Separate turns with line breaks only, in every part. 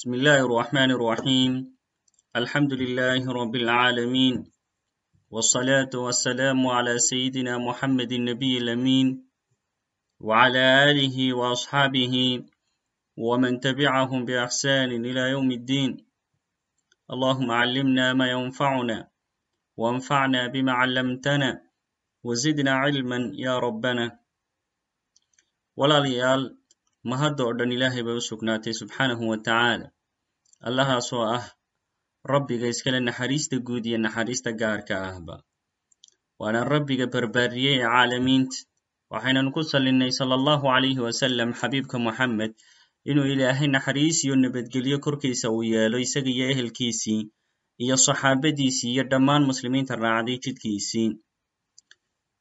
بسم الله الرحمن الرحيم الحمد لله رب العالمين والصلاة والسلام على سيدنا محمد النبي الأمين وعلى آله وأصحابه ومن تبعهم بإحسان إلى يوم الدين اللهم علمنا ما ينفعنا وانفعنا بما علمتنا وزدنا علما يا ربنا walaalayaal mahadda oo dhan ilaahay bay u sugnaatay subxaanahu wa tacaala allahaasoo ah rabbiga iskale naxariista guud iyo naxariista gaarka ahba. Waana rabbiga barbaariyey ee caalamiinta waxaynanu ku sallinnay sala allahu calayhi wasalam xabiibka moxamed inuu ilaahay naxariis iyo nabadgelyo korkiisa uu yeelo isaga iyo ehelkiisii iyo saxaabadiisii iyo dhammaan muslimiinta raacday jidkiisii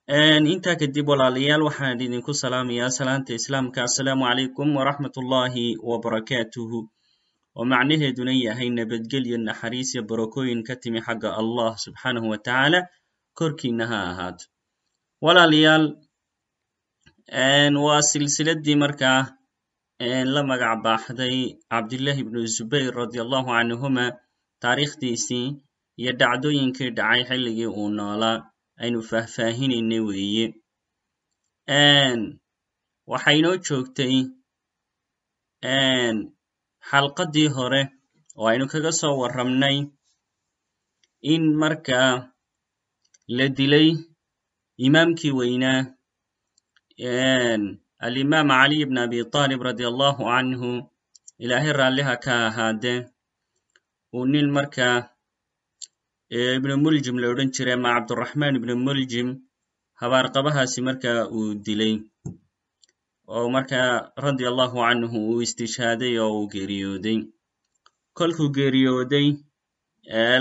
intaa kadib walaalayaal waxaan idinku salaamayaa salaanta islaamka. Assalaamu calaykum waraxmat ullaahi wabarakaatuhu. Oo macnaheeduna yahay nabadgelyo naxariis iyo barakooyin ka timi xagga allah subxaanahu wa tacaala. Korkiina ha ahaato. Walaalayaal waa silsiladii markaa la magac baaxday cabdillahi ibnu zubayr radi allahu canhuma taariikhdiisii iyo dhacdooyinkii dhacay xilligii uu noolaa aynu faahfaahinayna weeye. Waxaa inoo joogtay xalqadii hore oo aynu kaga soo warramnay in markaa la dilay imaamkii weynaa alimaam cali ibn abi talib radi allahu canhu ilaahay raalliha ka ahaade uu nin markaa ibnu muljim la odhan jiray ama cabduraxmaan ibnu muljim habaarqabahaasi markaa uu dilay oo markaa radi allahu canhu uu istishhaaday oo uu geeriyooday. Kolkuu geeriyooday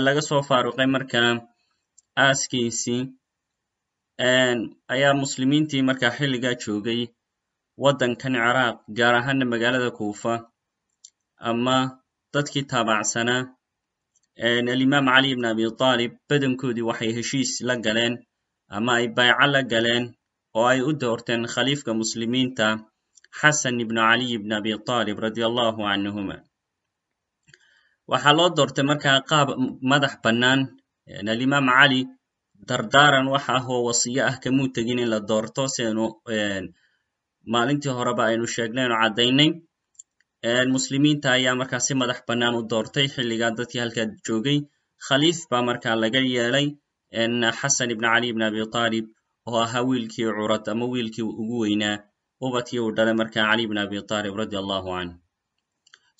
laga soo faaruqay markaa aaskiisii ayaa muslimiintii markaa xilligaa joogay waddankan ciraaq gaar ahaana magaalada kuufa ama dadkii taabacsanaa alimaam cali ibn abi talib badankoodii waxay heshiis la galeen ama ay bayco la galeen oo ay u doorteen khaliifka muslimiinta xasan ibnu caliy ibn abi talib radi allahu canhuma waxaa loo doortay markaa qaab madax bannaan. Alimaam cali dardaaran waxa ah oo wasiyo ah kamuu tegin in la doorto si aynu maalintii horeba aynu sheegnay aynu caddaynay muslimiinta ayaa markaa si madax bannaan u doortay xilligaa dadkii halkaa joogay. Khaliif baa markaa laga yeelay xasan ibn cali ibn abi talib oo ahaa wiilkii curad ama wiilkii ugu weynaa. Ubadkii uu dhalay markaa cali ibn abi talib radi allahu canh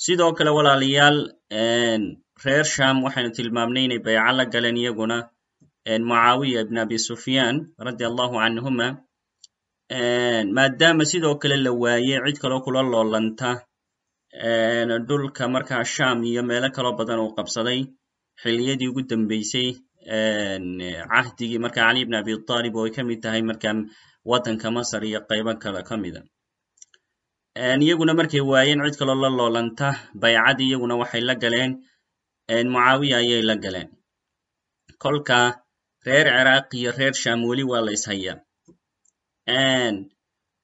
sidoo kale walaalayaal reer sham waxaynu tilmaamnay inay bayco la galeen iyaguna mucaawiya ibn abi sufyaan radi allahu canhuma maadaama sidoo kale la waayey cid kaloo kula loolanta dhulka markaa sham iyo meelo kaloo badan uu qabsaday xilliyadii ugu dambeysay cahdigii marka cali ibn abi talib oo ay ka mid tahay marka waddanka masar iyo qaybo kale ka mida. Iyaguna markay waayeen cid kaloo la loolanta baycadii iyaguna waxay la galeen mucaawiya ayay la galeen. Kolka reer ciraaq iyo reer sham weli waa la ishayaa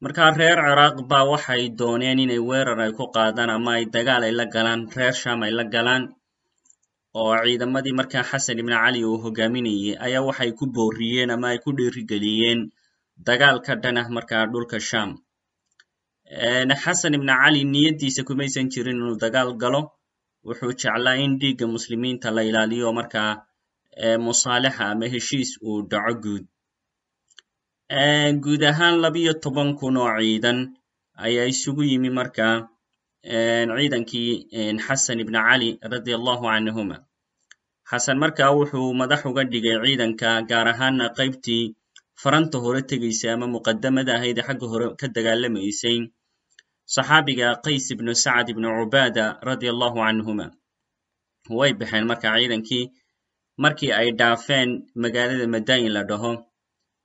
markaa reer ciraaq ba waxay dooneen inay weerar ay ku qaadaan ama ay dagaal ay la galaan reer sham ay la galaan oo ciidamadii markaa xasan ibn cali uu hogaaminayey ayaa waxay ku booriyeen ama ay ku dhiirigeliyeen dagaal ka dhan ah markaa dhulka sham xasan ibn cali niyaddiisa kumaysan jirin inuu dagaal galo wuxuu jeclaa in dhiigga muslimiinta la ilaaliyo markaa musaalixa ama heshiis uu dhaco guud guud ahaan labiyo toban kun oo ciidan ayaa isugu yimi markaa ciidankii xasan ibn cali radi allahu canhuma xasan markaa wuxuu madax uga dhigay ciidanka gaar ahaana qaybtii faranta hore tegaysay ama muqadamada ahayd ee xagga hore ka dagaalamaysay saxaabiga qays ibnu sacad ibnu cubaada radi allahu canhuma way baxeen markaa ciidankii markii ay dhaafeen magaalada madayin la dhaho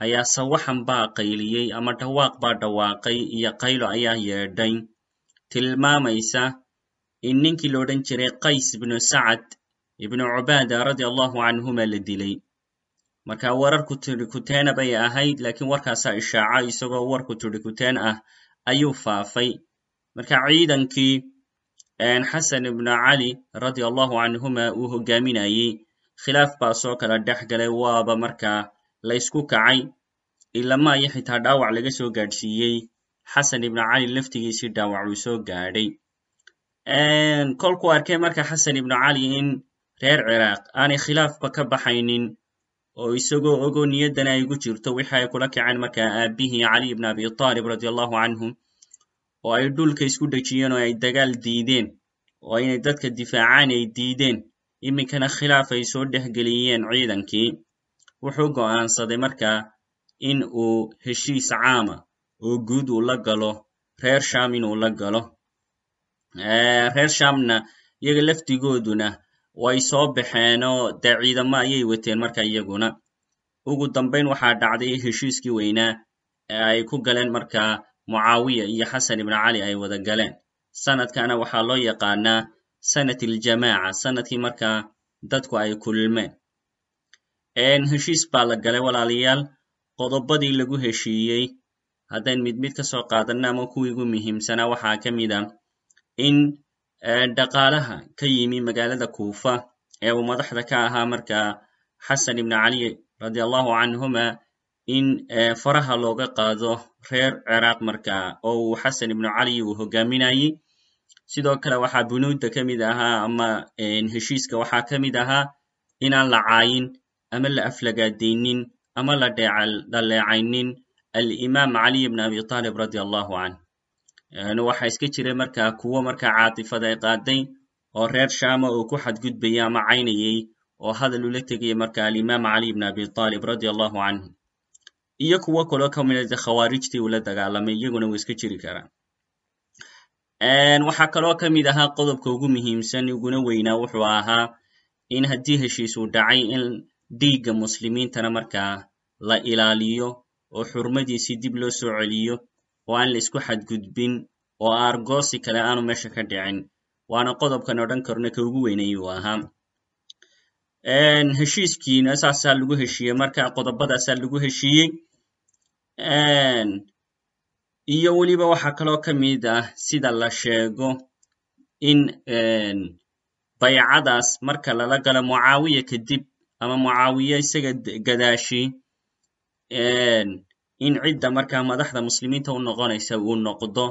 ayaa sawaxan baa qayliyey ama dhawaaq baa dhawaaqay iyo qaylo ayaa yeedhay. Tilmaamaysa in ninkii la odhan jiray qays ibnu sacad ibnu cubaada radi allahu canhuma la dilay. Marka warar kuteena bay ahayd laakiin warkaasaa ishaaca isagoo warku turi kuteen ah ayuu faafay. Marka ciidankii xasan ibnu cali radia allahu canhuma uu hogaaminayey khilaaf baa soo kala dhex galay waaba markaa la ysku kacay ilama iyo xitaa dhaawac laga soo gaadhsiiyey. Xasan ibnu cali laftigiisii dhaawac uu soo gaadhay. Kolkuu arkay marka xasan ibnu cali in reer ciraaq aanay khilaafba ka baxaynin oo isagoo ogoo niyaddana ay gu jirto wixii ay kula kaceen markaa aabihii cali ibn abi talib radi allahu canhu oo ay dhulka isku dhejiyeen oo ay dagaal diideen oo inay dadka difaacaan ay diideen iminkana khilaaf ay soo dhexgeliyeen ciidankii wuxuu go'aansaday markaa in uu heshiis caama oo guud uu la galo reer sham inuu la galo. Reer shamna iyaga laftigooduna way soo baxeenoo dee ciidamo ayay wateen marka iyaguna. Ugu dambayn waxaa dhacday heshiiskii weynaa ee ay ku galeen markaa mucaawiya iyo xasan ibnu cali ay wada galeen. Sanadkana waxaa loo yaqaanaa sanat aljamaaca sannadkii markaa dadku ay kulmeen heshiis baa la galay walaalayaal qodobadii lagu heshiiyey. Haddayn mid mid ka soo qaadanna ama kuwii ugu muhiimsanaa waxaa ka mid a in dhaqaalaha ka yimi magaalada kuufa ee uu madaxda ka ahaa markaa xasan ibnu cali radi allahu canhuma in faraha looga qaado reer ciraaq markaa oo uu xasan ibnu cali uu hogaaminayey sidoo kale waxaa bunuudda ka mid ahaa ama heshiiska waxaa ka mid ahaa inaan la caayin ama la aflagaadaynin ama la dhaleecaynin alimaam caliy ibn abi talib radi allahu canh waxaa iska jiray markaa kuwo markaa caatifada ay qaaday oo reer shama uu ku xadgudbayay ama caynayey oo hadal ula tegaya marka alimaam cali ibn abi talib radi allahu canhu iyo kuwo kaloo ka mida khawaarijtii uu la dagaalamay iyaguna wuu iska jiri karaa waxaa kaloo ka mid ahaa qodobka ugu muhiimsan uguna weynaa wuxuu ahaa in haddii heshiis uu dhacay in dhiigga muslimiintana markaa la ilaaliyo oo xurmadiisii dib loo soo celiyo oo aan la isku xadgudbin oo aargoosi kale aanu meesha ka dhicin. Waana qodobkan odhan karno ka ugu weynay uu ahaa. Heshiiskiina saasaa lagu heshiiyey marka qodobadaasaa lagu heshiiyey. Iyo weliba waxaa kaloo ka mid ah sida la sheego in baycadaas marka lala galo mucaawiya kadib ama mucaawiye isaga gadaashi in cidda markaa madaxda muslimiinta u noqonaysa uu noqdo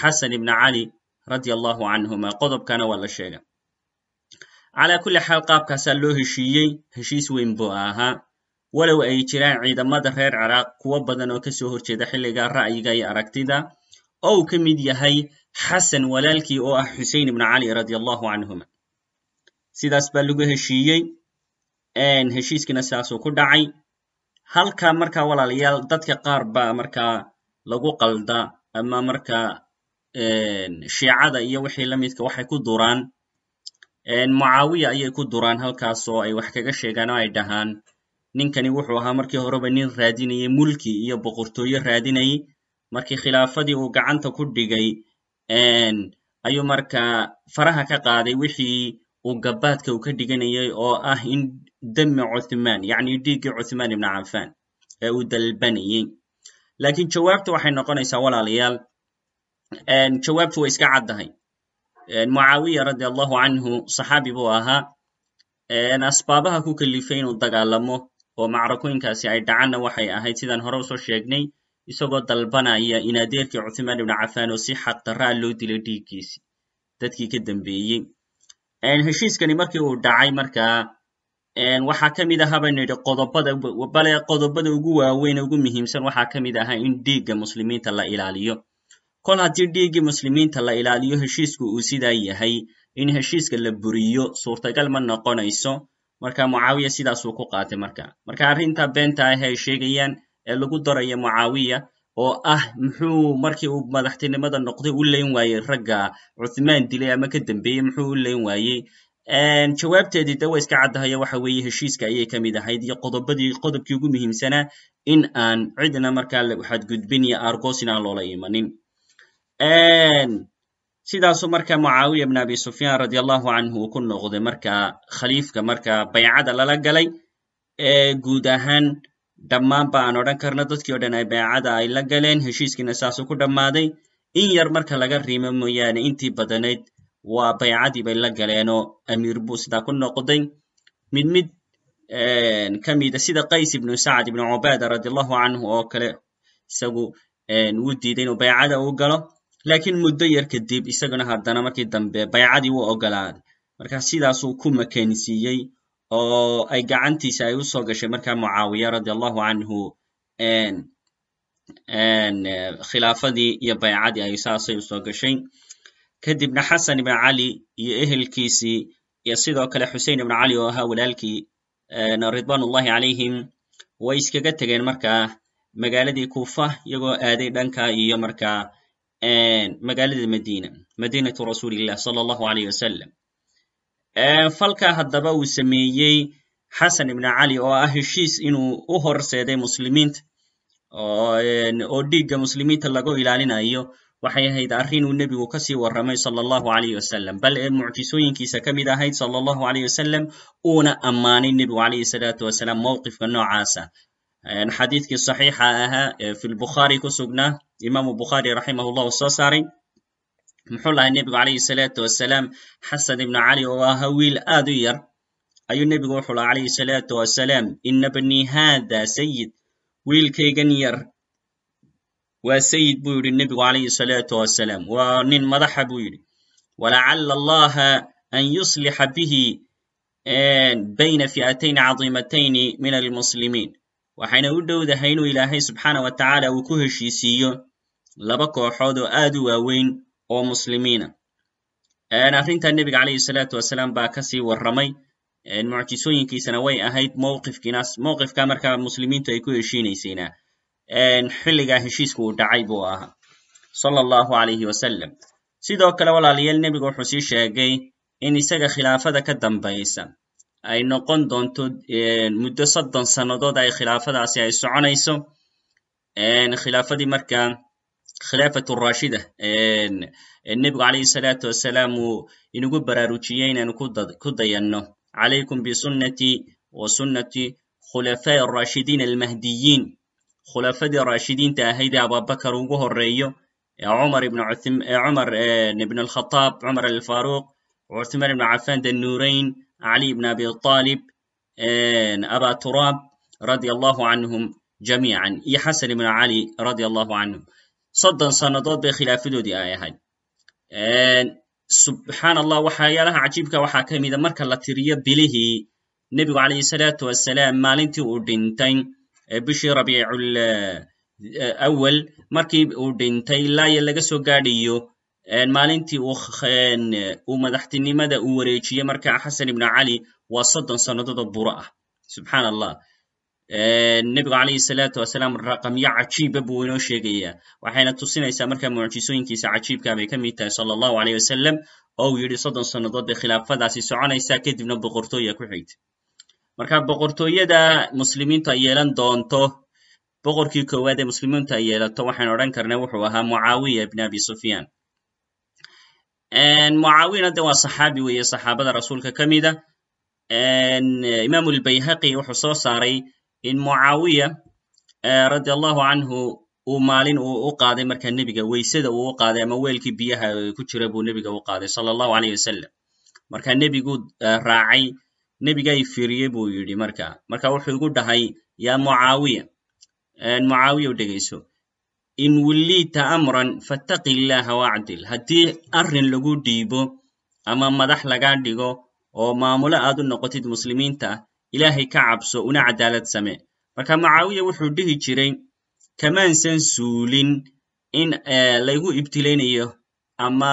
xasan ibn cali radi allahu canhuma qodobkana waa la sheega. Calaa kulli xaal qaabkaasaa loo heshiiyey heshiis weyn buu ahaa. Walow ay jiraan ciidamada reer ciraaq kuwo badan oo ka soo horjeeda xilliga ra'yiga iyo aragtida oo uu ka mid yahay xasan walaalkii oo ah xusein ibn cali radi allahu canhuma sidaas baa lagu heshiiyey heshiiskiina sidaasuu ku dhacay. Halka marka walaalayaal dadka qaar baa markaa lagu qalda ama markaa shiicada iyo wixii la midka waxay ku duraan. Mucaawiya ayay ku duraan halkaas oo ay wax kaga sheegaan oo ay dhahaan ninkani wuxuu ahaa markii horeba nin raadinayay mulki iyo boqortooyo raadinayay. Markii khilaafadii uu gacanta ku dhigay ayuu markaa faraha ka qaaday wixii uu gabaadka uu ka dhiganayay oo ah in dami cuthmaan yacni dhiiggii cuthmaan ibnu cafaan ee uu dalbanayey laakiin jawaabtu waxay noqonaysaa walaalayaal. Jawaabtu way iska caddahay. Mucaawiya radi allahu canhu saxaabi buu ahaa. Asbaabaha ku kalifay inuu dagaalamo oo macrakooyinkaasi ay dhacanna waxay ahayd sidaan hore u soo sheegnay isagoo dalbanaya in adeerkii cuthmaan ibnu cafaan oo si xaq darraa loo dilay dhiiggiisi. Dadkii ka dambeeyey heshiiskani markii uu dhacay markaa waxaa ka mid ahaa baynu yidhi qodobada bale qodobada ugu waaweyn ugu muhiimsan waxaa ka mid ahaa in dhiigga muslimiinta la ilaaliyo. Kol haddii dhiiggii muslimiinta la ilaaliyo heshiisku uu sidaa yahay in heshiiska la buriyo suurtagal ma noqonayso. Marka mucaawiya sidaasuu ku qaatay marka. Marka arrinta beenta ah ay sheegayaan ee lagu daraya mucaawiya oo ah muxuu markii uu madaxtinimada noqday u leyn waayey ragga cuthmaan dilay ama ka dambeeyey muxuu u leyn waayey. Jawaabteedii de way iska caddahayo waxa weeye heshiiska ayay ka mid ahayd iyo qodobadii qodobkii ugu muhiimsanaa in aan cidna markaa xadgudbin iyo argos in aan loola imanin. Sidaasuu marka mucaawiya bn abi sufyaan radi allahu canhu uu ku noqday marka khaliifka marka baycada lala galay guud ahaan dhammaanba aan odhan karno dadkii o dhan ay baycada ay la galeen heshiiskiina saasuu ku dhammaaday. In yar marka laga riimo mooyaane intii badanayd waa baycadii bay la galeenoo amiir buu sidaa ku noqday. Mid mid ka mida sida qays ibnu sacd ibnu cubaada radi allahu canhu oo kale isagu wuu diiday inuu baycada u galo. Lakiin muddo yar kadib isaguna haddana markii dambe baycadii wuu ogolaaday marka sidaasuu ku makensiiyey oo ay gacantiisa ay u soo gashay marka mucaawiya radi allahu canhu khilaafadii iyo baycadii ay saasay u soo gashay. Kadibna xasan ibn cali iyo ehelkiisii iyo sidoo kale xusein ibn cali oo ahaa walaalkii ridwan ullahi calayhim way iskaga tegeen markaa magaaladii kufa iyagoo aaday dhanka iyo markaa magaalada madina madinatu rasuulillah sala allahu alayh wasalam falka haddaba uu sameeyey xasan ibn cali oo ah heshiis inuu u horseeday muslimiinta oo dhiigga muslimiinta lagu ilaalinayo. Waxay ahayd arrin uu nebigu ka sii warramay sala allahu alayh wasalam bal ee mucjisooyinkiisa ka mid ahayd sala allahu alayh wasalam uuna ammaanay nebigu calayhi salaatu wasalaam mowqifka noocaasa. Xadiidkii saxiixa ahaa fi lbukhaari ku sugnaa imaamu bukhaari raximah soo saaray muxuu lahay nebigu calayhi salaatu wasalaam xasan ibnu cali oo ahaa wiil aad u yar. Ayuu nebigu wuxuu laha calayhi salaatu wasalaam ina bnii haada sayid wiilkaygan yar waa sayid buu yidhi nebigu calayhi salaatu wasalaam. Waa nin madaxa buu yidhi. Walacala allaha an yuslixa bihi bayna fi'atayn cadiimatayni min almuslimiin. Waxayna u dhowdahay inuu ilaahay subxaana wa tacaala uu ku heshiisiiyo laba kooxood oo aad u waaweyn oo muslimiina. Arrinta nebiga calayhi salaatu wasalaam baa ka sii warramay. Mucjisooyinkiisana way ahayd mowqifkiinaas mowqifka markaa muslimiintu ay ku heshiinaysayna xilligaa heshiisku uu dhacay buu ahaa sala allahu alayhi wasalam sidoo kale walaalayaal nebigu wuxuu sii sheegay in isaga khilaafada ka dambaysa ay noqon doonto muddo soddon sannadood ay khilaafadaasi ay soconayso. Khilaafadii markaa khilaafatu rashida nebigu calayhi salaatu wasalaam uu inagu baraarujiyey inaanu ku dayanno. Calaykum bisunnati wa sunnati khulafaa'i arashidiin almahdiyiin khulafadii raashidiinta ahayd ee abubakar ugu horeeyo cumar ibn cumar ibn alkhataab cumar alfaruuq cuthman ibn cafan danuurayn cali ibn abi talib aba turaab allahu canhum jamiican iyo xasan ibn cali radia allahu canhum soddon sannadood bay khilaafadoodii ay ahayd. Subxaan allah waxyaalaha cajiibka waxaa ka mida marka la tiriyo bilihii nebigu calayhi salaatu wasalaam maalintii uu dhintay bishii rabiicul awal markii uu dhintay ilaa iyo laga soo gaadhayo maalintii uu madaxtinimada uu wareejiyey marka xasan ibnu cali waa soddon sannadood oo buro ah. Subxaan allah nebigu calayhi salaatu wasalaam raqamyo cajiiba buu inoo sheegayaa waxayna tusinaysaa marka mucjisooyinkiisa cajiibka bay ka mid tahay sala allahu aleyh wasalam oo uu yidhi soddon sannadood bay khilaafadaasi soconaysaa kadibna boqortooya ku xigta. Marka boqortooyada muslimiintu ay yeelan doonto boqorkii koowaad ee muslimiintu ay yeelato waxaynu odhan karnaa wuxuu ahaa mucaawiya ibn abi sufyaan. Mucaawiyana de waa saxaabi weeye saxaabada rasuulka ka mida imaamu lbayhaqi wuxuu soo saaray in mucaawiya radi allahu canhu uu maalin uu u qaaday marka nebiga weysada uu u qaaday ama weelkii biyaha ku jira buu nebiga u qaaday sala allahu aleyh wasalam marka nebiguu raacay nebigay firiyey buu yidhi marka. Marka wuxuu igu dhahay yaa mucaawiya mucaawiya u dhegayso in wulliita amran fattaqi illaha wacdil haddii arrin lagu dhiibo ama madax lagaa dhigo oo maamulo aad u noqotid muslimiinta ilaahay ka cabso una cadaalad same. Marka mucaawiya wuxuu dhihi jiray kamaansan suulin in laygu ibtilaynayo ama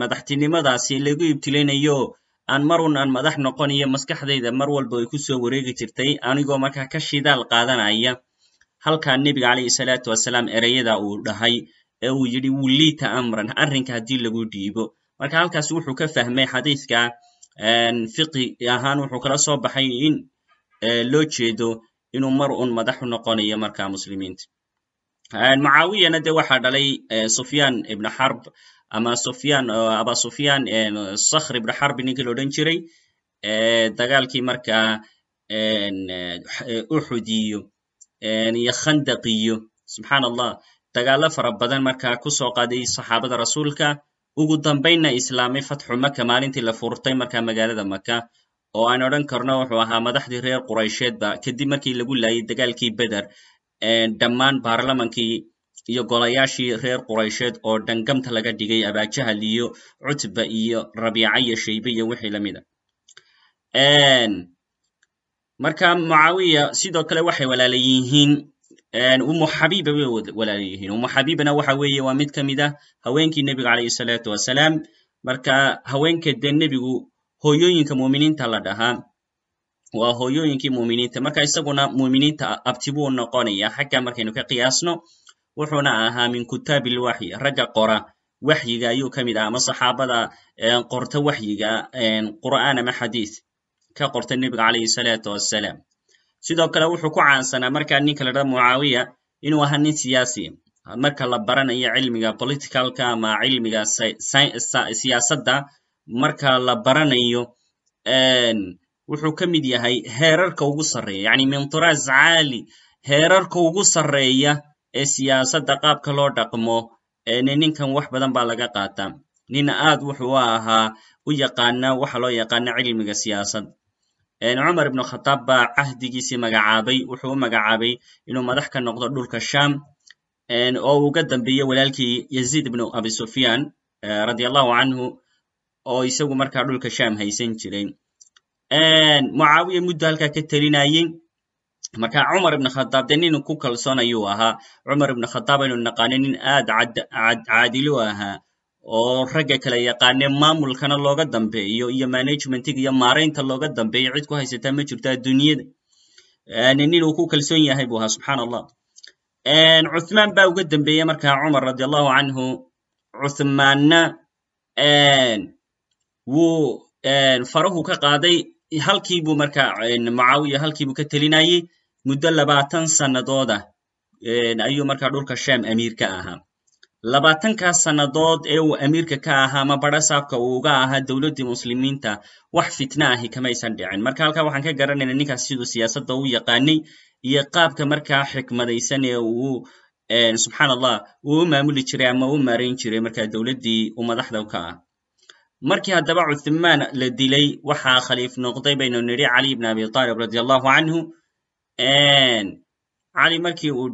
madaxtinimadaasi laygu ibtilaynayo aan marun aan madax noqonayo maskaxdayda mar walba ay ku soo wareegi jirtay anigoo markaa ka shidaal qaadanaya. Halkaa nebiga calayhi salaatu wasalaam ereyada uu dhahay ee uu yidhi wulliita amran arrinka haddii lagu dhiibo. Marka halkaas wuxuu ka fahmay xadiiska fiqi ahaan wuxuu kala soo baxay in loo jeedo inuu mar un madax u noqonayo marka muslimiinta. Mucaawiyana de waxaa dhalay sufyaan ibn xarb ama sufyaan aba sufyaan sakhr ibn xarb ninkii la odhan jiray dagaalkii markaa uxud iyo iyo khandaqiyo subxaan allah dagaalo fara badan markaa ku soo qaaday saxaabada rasuulka ugu dambaynna islaamay fatxu maka maalintii la furtay markaa magaalada maka oo aan odhan karno wuxuu ahaa madaxdii reer quraysheedba kadib markii lagu laayay dagaalkii beder dhammaan baarlamankii iyo golayaashii reer quraysheed oo dhangamta laga dhigay abajahal iyo cutba iyo rabiica iyo shaybe iyo wixii la mid a marka mucaawiya sidoo kale waxay walaala yihiin umu xabiiba bay walaala yihiin. Umu xabiibana waxa weeye waa mid ka mid ah haweenkii nebiga calayhi salaatu wasalaam. Marka haweenka dee nebigu hooyooyinka muuminiinta la dhahaa waa hooyooyinkii muuminiinta. Marka isaguna muuminiinta abti buu noqonaya xagga markaynu ka qiyaasno wuxuuna ahaa min kitaabi lwaxyi ragga qora waxyiga ayuu ka mid ahaa ama saxaabada qorta waxyiga qur'aan ama xadiis ka qorta nebiga calayhi salaatu wassalaam sidoo kale wuxuu ku caansanaa markaa ninka la dhaha mucaawiya inuu ahaa nin siyaasi. Marka la baranayo cilmiga politicalka ama cilmiga siyaasadda marka la baranayo wuxuu ka mid yahay heerarka ugu sarreeya yani min turaas caali heerarka ugu sarreeya ee siyaasadda qaabka loo dhaqmo ninkan wax badan baa laga qaataa. Nin aad wuxuu ahaa u yaqaana waxa loo yaqaana cilmiga siyaasad cumar ibnu khataab baa cahdigiisii magacaabay wuxuu u magacaabay inuu madax ka noqdo dhulka sham oo uga dambeeye walaalkii yaziid ibnu abi sufyan radi allahu canhu oo isagu markaa dhulka sham haysan jiray. Mucaawiya muddo halkaa ka telinayey marka cumar ibn khataab dee nin ku kalsoon ayuu ahaa. Cumar ibn khataab aynu naqaano nin aad caadilo ahaa oo ragga kala yaqaane maamulkana looga dambeeyo iyo managementiga iyo maaraynta looga dambeeyo cid ku haysataa ma jirto adduunyada nin uu ku kalsoon yahay buu ahaa subxaan allah cuthmaan baa uga dambeeyey marka cumar radi allahu canhu cuthmaanna wuu farahu ka qaaday halkiibuu marka mucaawiya halkiibuu ka telinayey muddo labaatan sannadooda ayuu markaa dhulka sham amiir ka ahaa labaatankaas sannadood ee uu amiirka ka ahaa ama barasaabka uu uga ahaa dowladdii muslimiinta wax fitna ahi kamaysan dhicin. Marka halkaa waxaan ka garanayna ninkaas siduu siyaasadda u yaqaanay iyo qaabka markaa xikmadaysan ee uu subxaan allah uu u maamuli jiray ama u maarayn jiray markaa dowladdii uu madaxda ka ah markii haddaba cuthmaan la dilay waxaa khaliif noqday baynu nidhi cali ibn abi talib radi canhu cali markii uu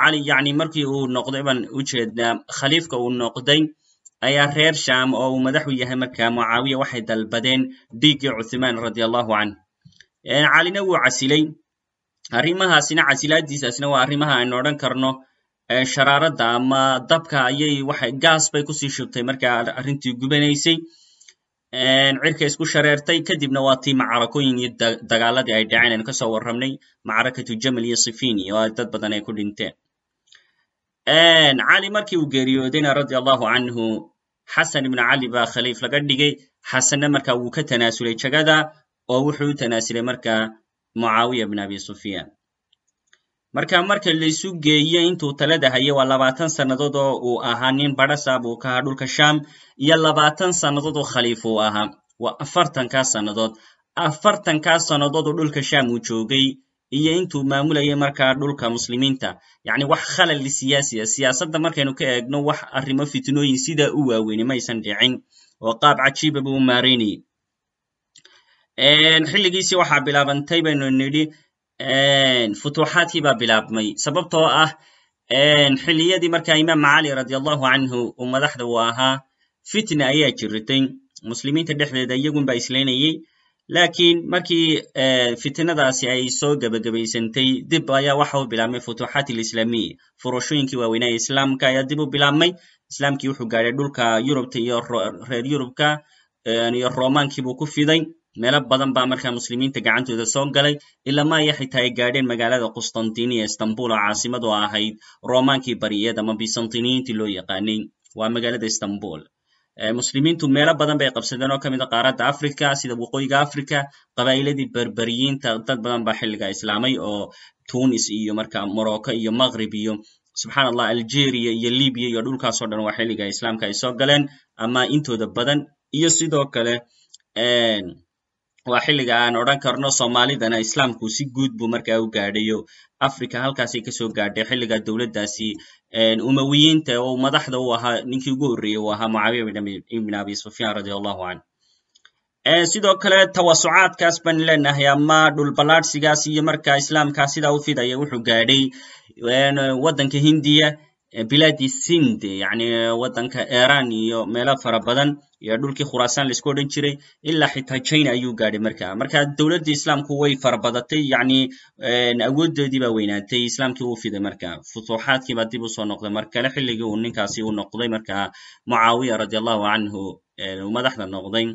cali yani markii uu noqday baan u jeednaa khaliifka uu noqday ayaa reer sham oo uu madaxu yahay marka mucaawiya waxay dalbadeen dhiiggii cuthmaan radi allahu canhu calina wuu casilay. Arrimahaasina casilaadiisaasna waa arrimaha aynu odhan karno sharaaradda ama dabka ayay waxay gaas bay ku sii shubtay marka arrintii gubanaysay cirka isku shareertay kadibna waa tii macrakooyin iyo dagaaladii ay dhaceen aynu ka soo warramnay macrakatu jamal iyo sifini oo dad badan ay ku dhinteen. Cali markii uu geeriyoodayna radi allahu canhu xasan ibnu cali baa khaliif laga dhigay. Xasanna marka wuu ka tanaasulay jagada oo wuxuu u tanaasulay marka mucaawiya bn abi sufyan marka marka laisu geeye intuu talada haye waa labaatan sannadood oo uu ahaa nin barasaab uu ka ahaa dhulka sham iyo labaatan sannadood oo khaliif uu ahaa. Waa afartankaa sannadood. Afartankaa sannadood oo dhulka sham uu joogay iyo intuu maamulayay markaa dhulka muslimiinta. Yacni wax khalal siyaasiya siyaasadda markaynu ka eegno wax arrimo fitnooyin sidaa u waaweyne maysan dhicin oo qaab cajiiba buu u xilligiisii waxaa bilaabantay baynu nidhi futuuxaadkii baa bilaabmay. Sababtoo ah xilliyadii marka imaam cali radi allahu canhu uu madaxda uu ahaa fitna ayaa jiritay muslimiinta dhexdeeda iyagunba islaynayey laakiin markii fitnadaasi ay soo gebagabaysantay dib ayaa waxa u bilaabmay futuuxaat alislaamiya furashooyinkii waaweynaa islaamka ayaa dib u bilaabmay. Islaamkii wuxuu gaadhay dhulka yurubta iyo reer yurubka iyo romaankii buu ku fiday meelo badan baa markaa muslimiinta gacantooda soo galay ilama aya xitaa ay gaadheen magaalada qustantiniya istanbul oo caasimadu ahayd romaankii bariyeed ama bisantiniyiintii loo yaqaanay waa magaalada istanbul. Muslimiintu meelo badan bay qabsadeen oo ka mid a qaaradda africa sida waqooyiga africa qabaa'iladii berberiyiinta dad badan baa xilliga islaamay oo tunis iyo marka morocco iyo maghrib iyo subxaan allah algeria iyo libya iyo dhulkaasoo dhan waa xilliga islaamka ay soo galeen. Ama intooda badan iyo sidoo kale waa xilliga aan odhan karno soomaalidana islaamku si guud buu markaa u gaadhayo africa halkaasay ka soo gaadhay xilliga dowladdaasi umawiyiinta oo madaxda u ahaa ninkii ugu horreeyey uu ahaa mucaawiya ibn abi sufyan radi allahu canh sidoo kale tawasucaadkaas baan leenahay ama dhulballaadhsigaas iyo marka islaamkaa sidaa u fidaya wuxuu gaadhay waddanka hindiya biladi sind yani waddanka iran iyo meelo fara badan iyo dhulkii khuraasaan la isku odhan jiray ilaa xitaa china ayuu gaadhay marka. Marka dowladdii islaamku way farabadatay yani awooddoodii baa weynaatay islaamkii uu fiday marka. Futuuxaadkii baa dib u soo noqday mar xilligii uu ninkaasi u noqday marka mucaawiya radi allahu canhu uu madaxda noqday.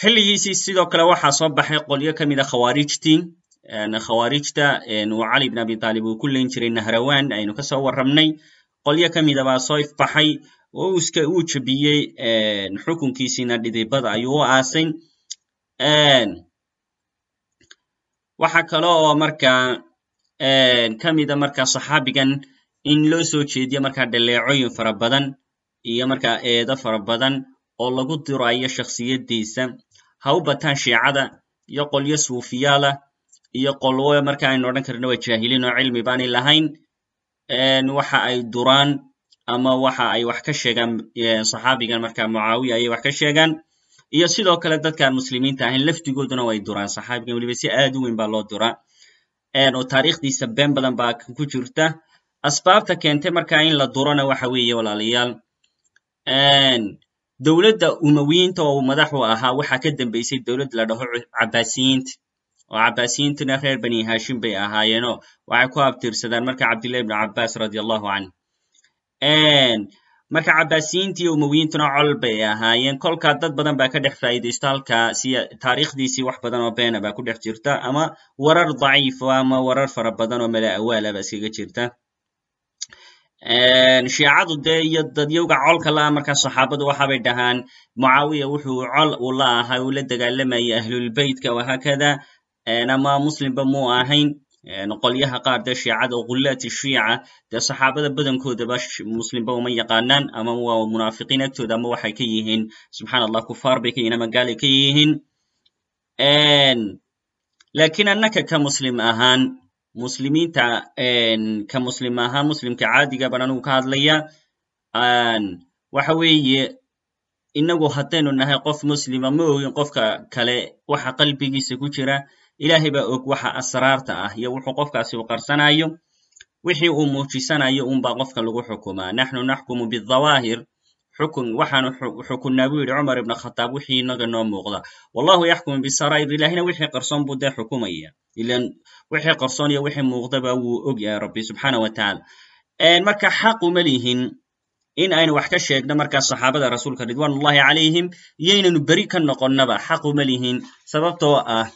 Xilligiisii sidoo kale waxaa soo baxay qolyo ka mid a khawaarijtii khawaarijta cali bn abi taalib uu ku leyn jiray nahrawan aynu ka soo warramnay. Qolyo ka mida baa soo ifbaxay oo iska uu jebiyey xukunkiisiina dhidibada ayuu u aasay. Waxa kale oo marka ka mida marka saxaabigan in loo soo jeediyo marka dhaleecooyin fara badan iyo marka eedo fara badan oo lagu dirayo shakhsiyaddiisa. Ha u bataan shiicada iyo qolyo suufiyaalah iyo qolwo marka aynu odhan karna waa jaahiliin oo cilmi baanay lahayn. Waxa ay duraan ama waxa ay wax ka sheegaan saxaabigan marka mucaawiya ayay wax ka sheegaan. Iyo sidoo kale dadkaan muslimiinta ahayn laftigooduna way duraan. Saxaabigan weliba si aad u weyn baa loo duraa. Oo taariikhdiisa been badan baa ku jirta. Asbaabta keentay marka in la durona waxa weeye walaalayaal. Dowladda umawiyiinta oo uu madax u ahaa waxaa ka dambeysay dowladd la dhaho cabaasiyiinta oo cabaasiyiintuna reer bani hashim bay ahaayeenoo waxay ku abtirsadaan marka cabdillahi ibnu cabaas radi allahu canh marka cabaasiyiintii umawiyiintuna col bay ahaayeen kolkaa dad badan baa ka dhex faa'iidaysto halkaa si taariikhdiisii wax badan oo beena baa ku dhex jirta ama warar daciifo ama warar fara badan oo mala awaala ba iskaga jirta. Shiicadu dee iyo dadyowga colka la'a saxaabadu waxaabay dhahaan mucaawiya wuxuu col uu la uu la dagaalamayay ahlulbeytka wahaakada ama muslimba muu ahayn. Qolyaha qaar dee shiicada ghullaati shiica dee saxaabada badankoodaba muslimba uma yaqaanaan ama waa munaafiqiin agtooda ama waxay ka yihiin. Subxana allah kufaar bay ka yihiin ama gaalay ka yihiin. Lakiin annaka ka muslim ahaan muslimiinta ka muslim ahaan muslimka caadiga baan anugu ka hadlaya waxa weeye inagu haddaynu nahay qof muslima ma ogin qofka kale waxa qalbigiisa ku jira ilaahay baa og waxa asraarta ah iyo wuxuu qofkaasi u qarsanayo wixii uu muujisanayo unbaa qofka lagu xukumaa. Naxnu naxkumu bidawaahir. Xukun waxaanu xukunnaa buu yidhi cumar ibn khataab wixii inaga noo muuqda. Wallahu yaxkumu bisaraa'ir ilahina wixii qarsoon buu dee xukumaya. Ilan wixii qarsoon iyo wixii muuqdaba wuu og yahay rabbi subxaana wa marka xaq uma lihin in aynu wax ka sheegno markaa saxaabada rasuulka ridwaanullahi calayhim iyoynanu beri ka noqonnaba xaq uma lihin sababtoo ah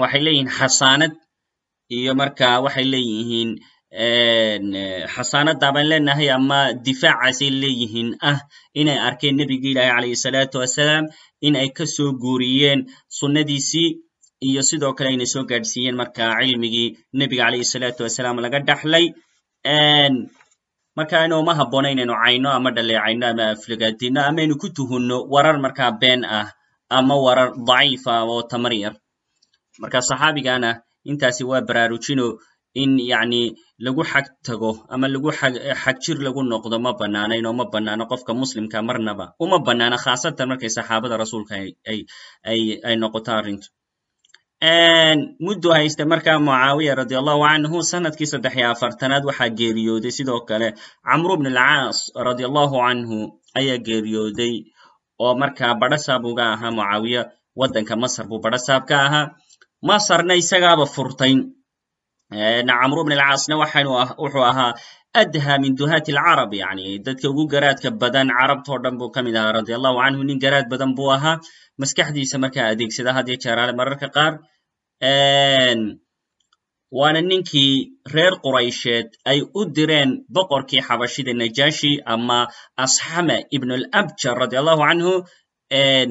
waxay leeyihiin xasaanad iyo marka waxay leeyihiin xasaanada baan leenahay ama difaacaasay leeyihiin ah inay arkeen nebigi ilaahi calayhi salaatu wasalaam in ay ka soo guuriyeen sunnadiisii iyo sidoo kale aynay soo gaadhsiiyeen marka cilmigii nebiga calayhi salaatu wasalaam laga dhaxlay. Marka inooma habboona inaynu cayno ama dhaleecayno ama aflagaadino ama aynu ku tuhunno warar markaa been ah ama warar daciifa oo tamar yar marka saxaabigana intaasi waa baraarujino in yacni lagu xag tago ama lagu xag jir lagu noqdo ma bannaanayn oo ma bannaano qofka muslimka marnaba. Uma bannaano khaasatan markay saxaabada rasuulka ay noqoto arrintu muddu hayste markaa mucaawiya radi allahu canhu sannadkii saddex iyo afartanaad waxaa geeriyooday sidoo kale camru bn alcaas radi allahu canhu ayaa geeriyooday oo markaa badhasaab uga ahaa mucaawiya waddanka masar buu badhasaab ka ahaa masarna isagaaba furtay camru bn alcaasna wuxuu ahaa adha min duhaati alcarab yani dadka ugu garaadka badan carabtoo dhan buu ka mid ahaa radi allahu canhu nin garaad badan buu ahaa. Maskaxdiisa markaa adeegsada had iyo jeeraale mararka qaar waana ninkii reer quraysheed ay u direen boqorkii xabashida najashi ama asxama ibn alabjar radi allahu canhu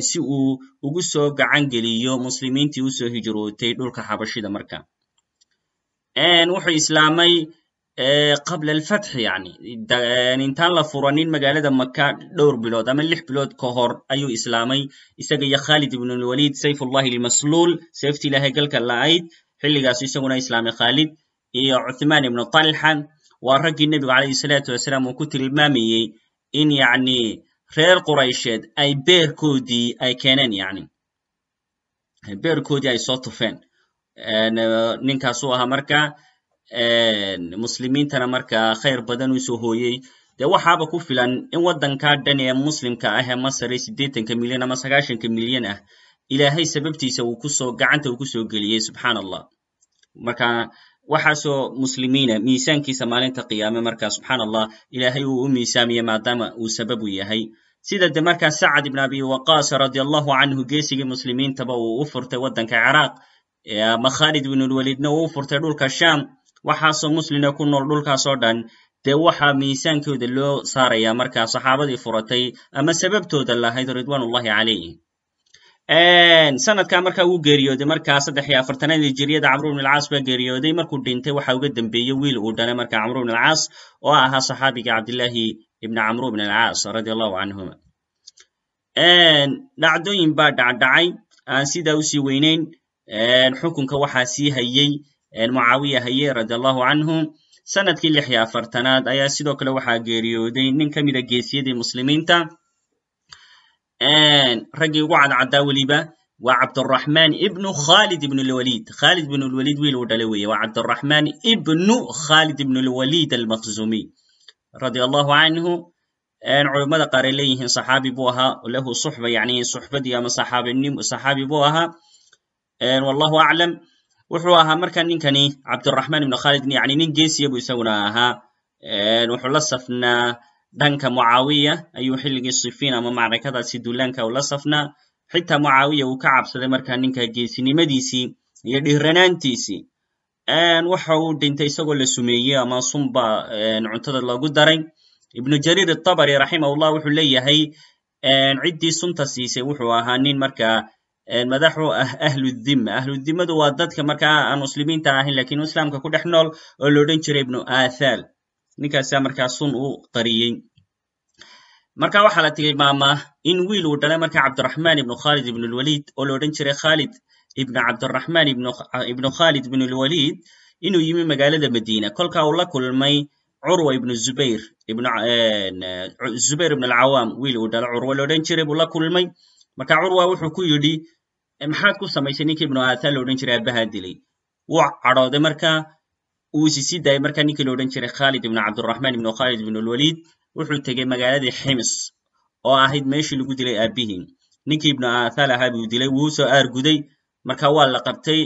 si uu ugu soo gacan geliyo muslimiintii u soo hijrootay dhulka xabashida marka. Wuxuu islaamay qabla alfatxi yani intaan la furanin magaalada maka dhowr bilood ama lix bilood ka hor ayuu islaamay isaga iyo khalid ibn lwalid sayfullahi lmasluul seefti ilahay galka la'ayd xilligaasu isaguna islaamay khalid iyo cuthmaan ibnu talxa waa raggii nebigu calayhi salaatu wasalaam uu ku tilmaamayey in yacni reer quraysheed ay beerkoodii ay keeneen yani beerkoodii ay soo tufeen. Ninkaasuu ahaa marka muslimiintana marka khayr badan u soo hooyey. Dee waxaaba ku filan in waddankaa dhan ee muslimka ah ee masar ee siddeetanka milyan ama sagaashanka milyan ah ilaahay sababtiisa uu ku soo gacanta uu ku soo geliyey subxaan allah marka waxaasoo muslimiina miisaankiisa maalinta qiyaame marka subxaan allah ilaahay uu u miisaamiye maadaama uu sabab u yahay. Sida de markaa sacad ibn abi waqas radi allahu canhu geesigii muslimiintaba uu u furtay waddanka ciraaq ama khalid ibnulwalidna uu u furtay dhulka sham waxaasoo muslina ku nool dhulkaasoo dhan dee waxaa miisaankooda loo saaraya markaa saxaabadii furatay ama sababtooda lahayd ridwan ullahi calayh sanadkaa markaa uu geeriyooday markaa saddex iyo afartanaad hijiriyada camru bn alcaas baa geeriyooday markuu dhintay waxa uga dembeeyey wiil uu dhalay marka camru bn alcaas oo ahaa saxaabiga cabdillahi ibn camru bn alcaas radi allahu canhuma dhacdooyin baa dhacdhacay aan sidaa u sii weyneyn xukunka waxaa sii hayey mucaawiya haye radi allahu canhu sannadkii lix iyo afartanaad ayaa sidoo kale waxaa geeriyooday nin ka mida geesiyadii muslimiinta raggii ugu cadcaddaa weliba waa cabduraxmaan ibnu khalid ibn lwalid khalid ibn lwalid wiil uu dhalay weeye waa cabduraxmaan ibnu khalid ibn lwalid almakhzumiy radi allahu canhu culummada qaar ay leeyihiin saxaabi buu ahaa lahu suxba yani suxbadii ama saxaabi buu ahaa. Wallahu aclam wuxuu ahaa marka ninkani cabduraxmaan ibnu khalid yani nin geesiya buu isaguna ahaa. Wuxuu la safnaa dhanka mucaawiya ayuu xilligii sifiin ama macrakadaasi duulaanka uu la safnaa. Xitaa mucaawiya uu ka cabsaday marka ninka geesinimadiisii iyo dhiiranaantiisii waxa uu dhintay isagoo la sumeeyey ama sunba cuntada loogu daray. Ibnu jariir atabari raximahullah wuxuu leeyahay ciddii sunta siisay wuxuu ahaa nin marka madaxu ah ahludhimma ahludhimmadu waa dadka markaa aan muslimiinta ahayn laakiin islaamka ku dhex nool oo la odhan jiray ibnu athal ninkaasaa markaa u qariyey marka waxaa la tilmaamaa in wiil uu dhalay marka cabdiraxmaan ibnu khalid ibn lwalid oo la odhan jiray khalid ibnu cabdiraxmaan ibnu khalid ibn lwalid inuu yimi magaalada madiina. Kolka uu la kulmay curwa ibnu zubayr zubayr ibn alcawaam wiil uu dhalay curwa la odhan jiray buu la kulmay. Marka curwa wuxuu ku yidhi maxaad ku samaysay ninkii ibnu athal? La odhan jiray aabahaa dilay. Wuu cadhooday marka uu isi sii daayay marka ninkii la odhan jiray khalid ibnu cabdiraxmaan ibnu khalid ibn lwalid wuxuu tegey magaaladii xims oo ahayd meeshii lagu dilay aabihii ninkii ibnu athal ahaa buu dilay. Wuu soo aarguday. Marka waa la qabtay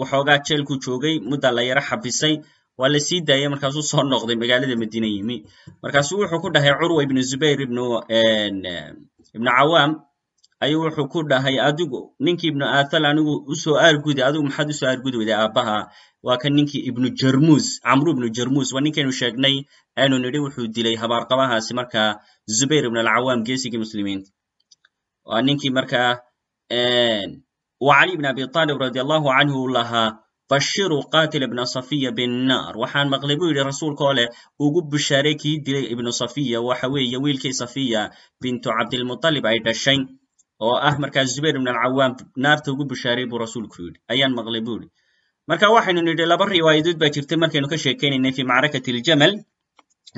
waxoogaa jeelkuu joogay mudda la yaro xabisay. Waa la sii daayey markaasuu soo noqday magaalada madiina yimi. Markaasuu wuxuu ku dhahay curwa ibnu zubayr ibnu ibnu cawaam ayuu wuxuu ku dhahay adigu ninkii ibnu athal anigu u soo aarguday adigu maxaad u soo aargudi weyday aabbaha waa kan ninkii ibnu jarmus camru ibnu jarmus waa ninkaynu sheegnay aynu nidhi wuxuu dilay habaarqabahaasi marka zubayr ibn alcawaam geesigii muslimiinta. Waa ninkii markaa wa cali ibn abi talib radi allahu canhu uu lahaa bashiruu qatil ibna safiya binnaar. Waxaan maqlay buu yidhi rasuulka oo leh ugu bishaaray kii dilay ibnu safiya waxa weeye wiilkii safiya bintu cabdilmutalib ay dhashay oo ah markaa zubayr ibn alcawaam naarta ugu bishaaray buu rasuulku yidhi. Ayaan maqlay buu yidhi. Marka waxaynu nidhi laba riwaayadood baa jirtay markaynu ka sheekaynaynay fi macrakati aljamal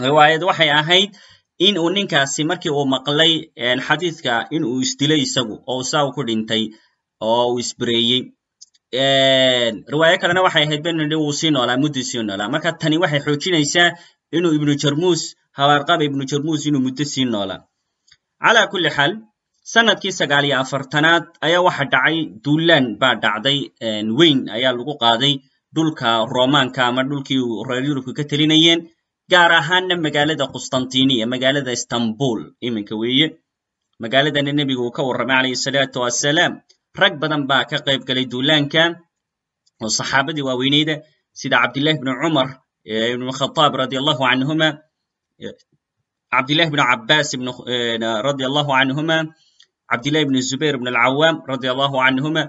riwaayad waxay ahayd in uu ninkaasi markii uu maqlay xadiidka in uu isdilay isagu oo saa ku dhintay oo uu isbareeyey riwaayo kalena waxay ahayd ben nidhi wuu sii noolaa mudduu sii noolaa. Marka tani waxay xoojinaysaa inuu ibnu jarmuus habaarqaba ibnu jarmuus inuu muddo sii noolaa. Calaa kulli xaal sannadkii sagaal iyo afartanaad ayaa waxa dhacay. Duulaan baa dhacday weyn ayaa lagu qaaday dhulka romaanka ama dhulkii reer yurubka ka telinayeen gaar ahaanna magaalada qustantiniya magaalada istanbul iminka weeye. Magaaladana nebigu uu ka warramay calayhi salaatu wassalaam. Rag badan baa ka qayb galay duulaanka oo saxaabadii waaweyneyda sida cabdillahi bnu cumar ibnu khataab radi allahu canhuma cabdillahi bnu cabbaas radi allahu canhuma cabdillahi bn zubayr bn alcawaam radi allahu canhuma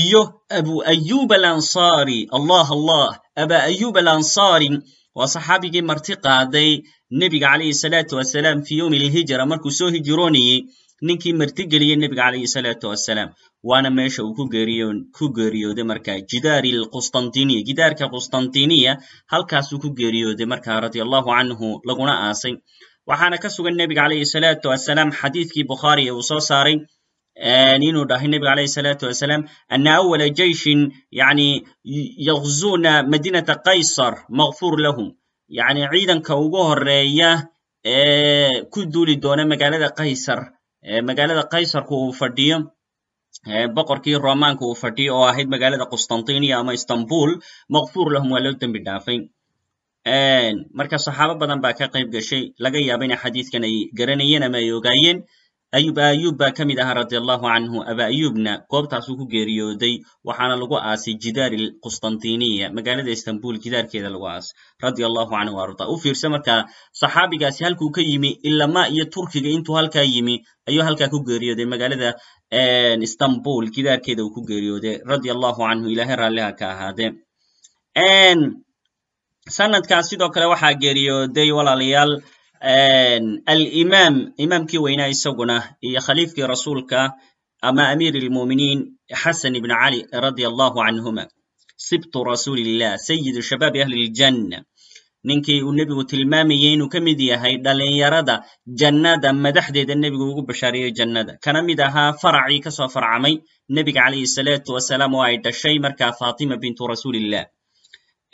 iyo abu ayub alansaari allah allah. Aba ayub alansaari waa saxaabigii marti qaaday nebiga calayhi salaatu wasalaam fi yowmi alhijra markuu soo hijiroonayey ninkii martigeliyey nebiga calayhi salaatu wasalaam waana meesha uu ku geeriyooday marka jidaari lqustantiniya gidaarka qustantiniya halkaasuu ku geeriyooday marka radia allahu canhu laguna aasay waxaana ka sugan nebiga calayhi salaatu wasalaam xadiidkii bukhaariya uu soo saaray inuu dhahay nebiga calayhi salaatu wasalaam ana awala jeyshin yani yakzuuna madinata qaysar makfur lahum. Yani ciidanka ugu horreeya ee ku duuli doona magaalada qaysar magaalada qaysarku uu fadhiyo boqorkii romaanka uu fadhiyo oo ahayd magaalada qustantiniya ama istanbul makfur lahum waa loo dembi dhaafay marka saxaabo badan baa ka qayb gashay laga yaaba ina xadiidkan ay garanayeen ama ay ogaayeen. Ayub ayub baa ka mid ahaa radia allahu canhu aba ayubna goobtaasuu ku geeriyooday waxaana lagu aasay jidaari qustantiniya magaalada istanbul jidaarkeeda lagu aasay. Radia allahu canhu arda. U fiirsa marka saxaabigaasi halkuu ka yimi ilama iyo turkiga intuu halkaa yimi ayuu halkaa ku geeriyooday magaalada istanbul jidaarkeeda uu ku geeriyooday. Radia allahu canhu ilahay raalliha ka ahaadee sanadkaas sidoo kale waxaa geeriyooday walaalayaal alimaam imaamkii weynaa isaguna iyo khaliifkii rasuulka ama amiir lmuminiin xasan ibn cali radia allahu canhuma sibtu rasuulillah sayidu shabaabi ahli ljanna ninkii uu nebigu tilmaamayey inuu ka mid yahay dhalinyarada jannada madaxdeeda nebigu ugu bashaariyey jannada. Kana mid ahaa faracii ka soo farcamay nebiga calayhi salaatu wasalaam oo ay dhashay markaa fatima bintu rasuulillah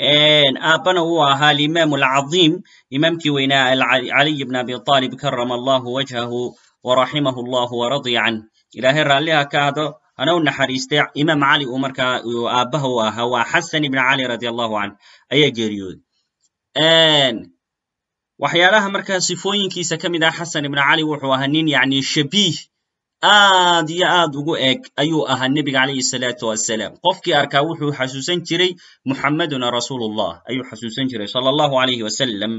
aabbana uu ahaa alimaam alcaظiim imaamkii weynaa caliy bn abi aalib karama allahu wajhahu waraximahu allahu waradiya canh ilaahay raalliha ka ahdo hana u naxariistay imaam cali uu markaa aabbaha u ahaa waa xasan ibn cali radi allahu canh ayaa geeriyooday. Waxyaalaha markaa sifooyinkiisa ka mid ah xasan ibn cali wuxuu ahaa nin yani shabiih aad iyo aad ugu eg ayuu ahaa nebiga calayhi salaatu wasalaam qofkii arkaa wuxuu xasuusan jiray muxammaduna rasuulullah ayuu xasuusan jiray sala allahu alayhi wasalam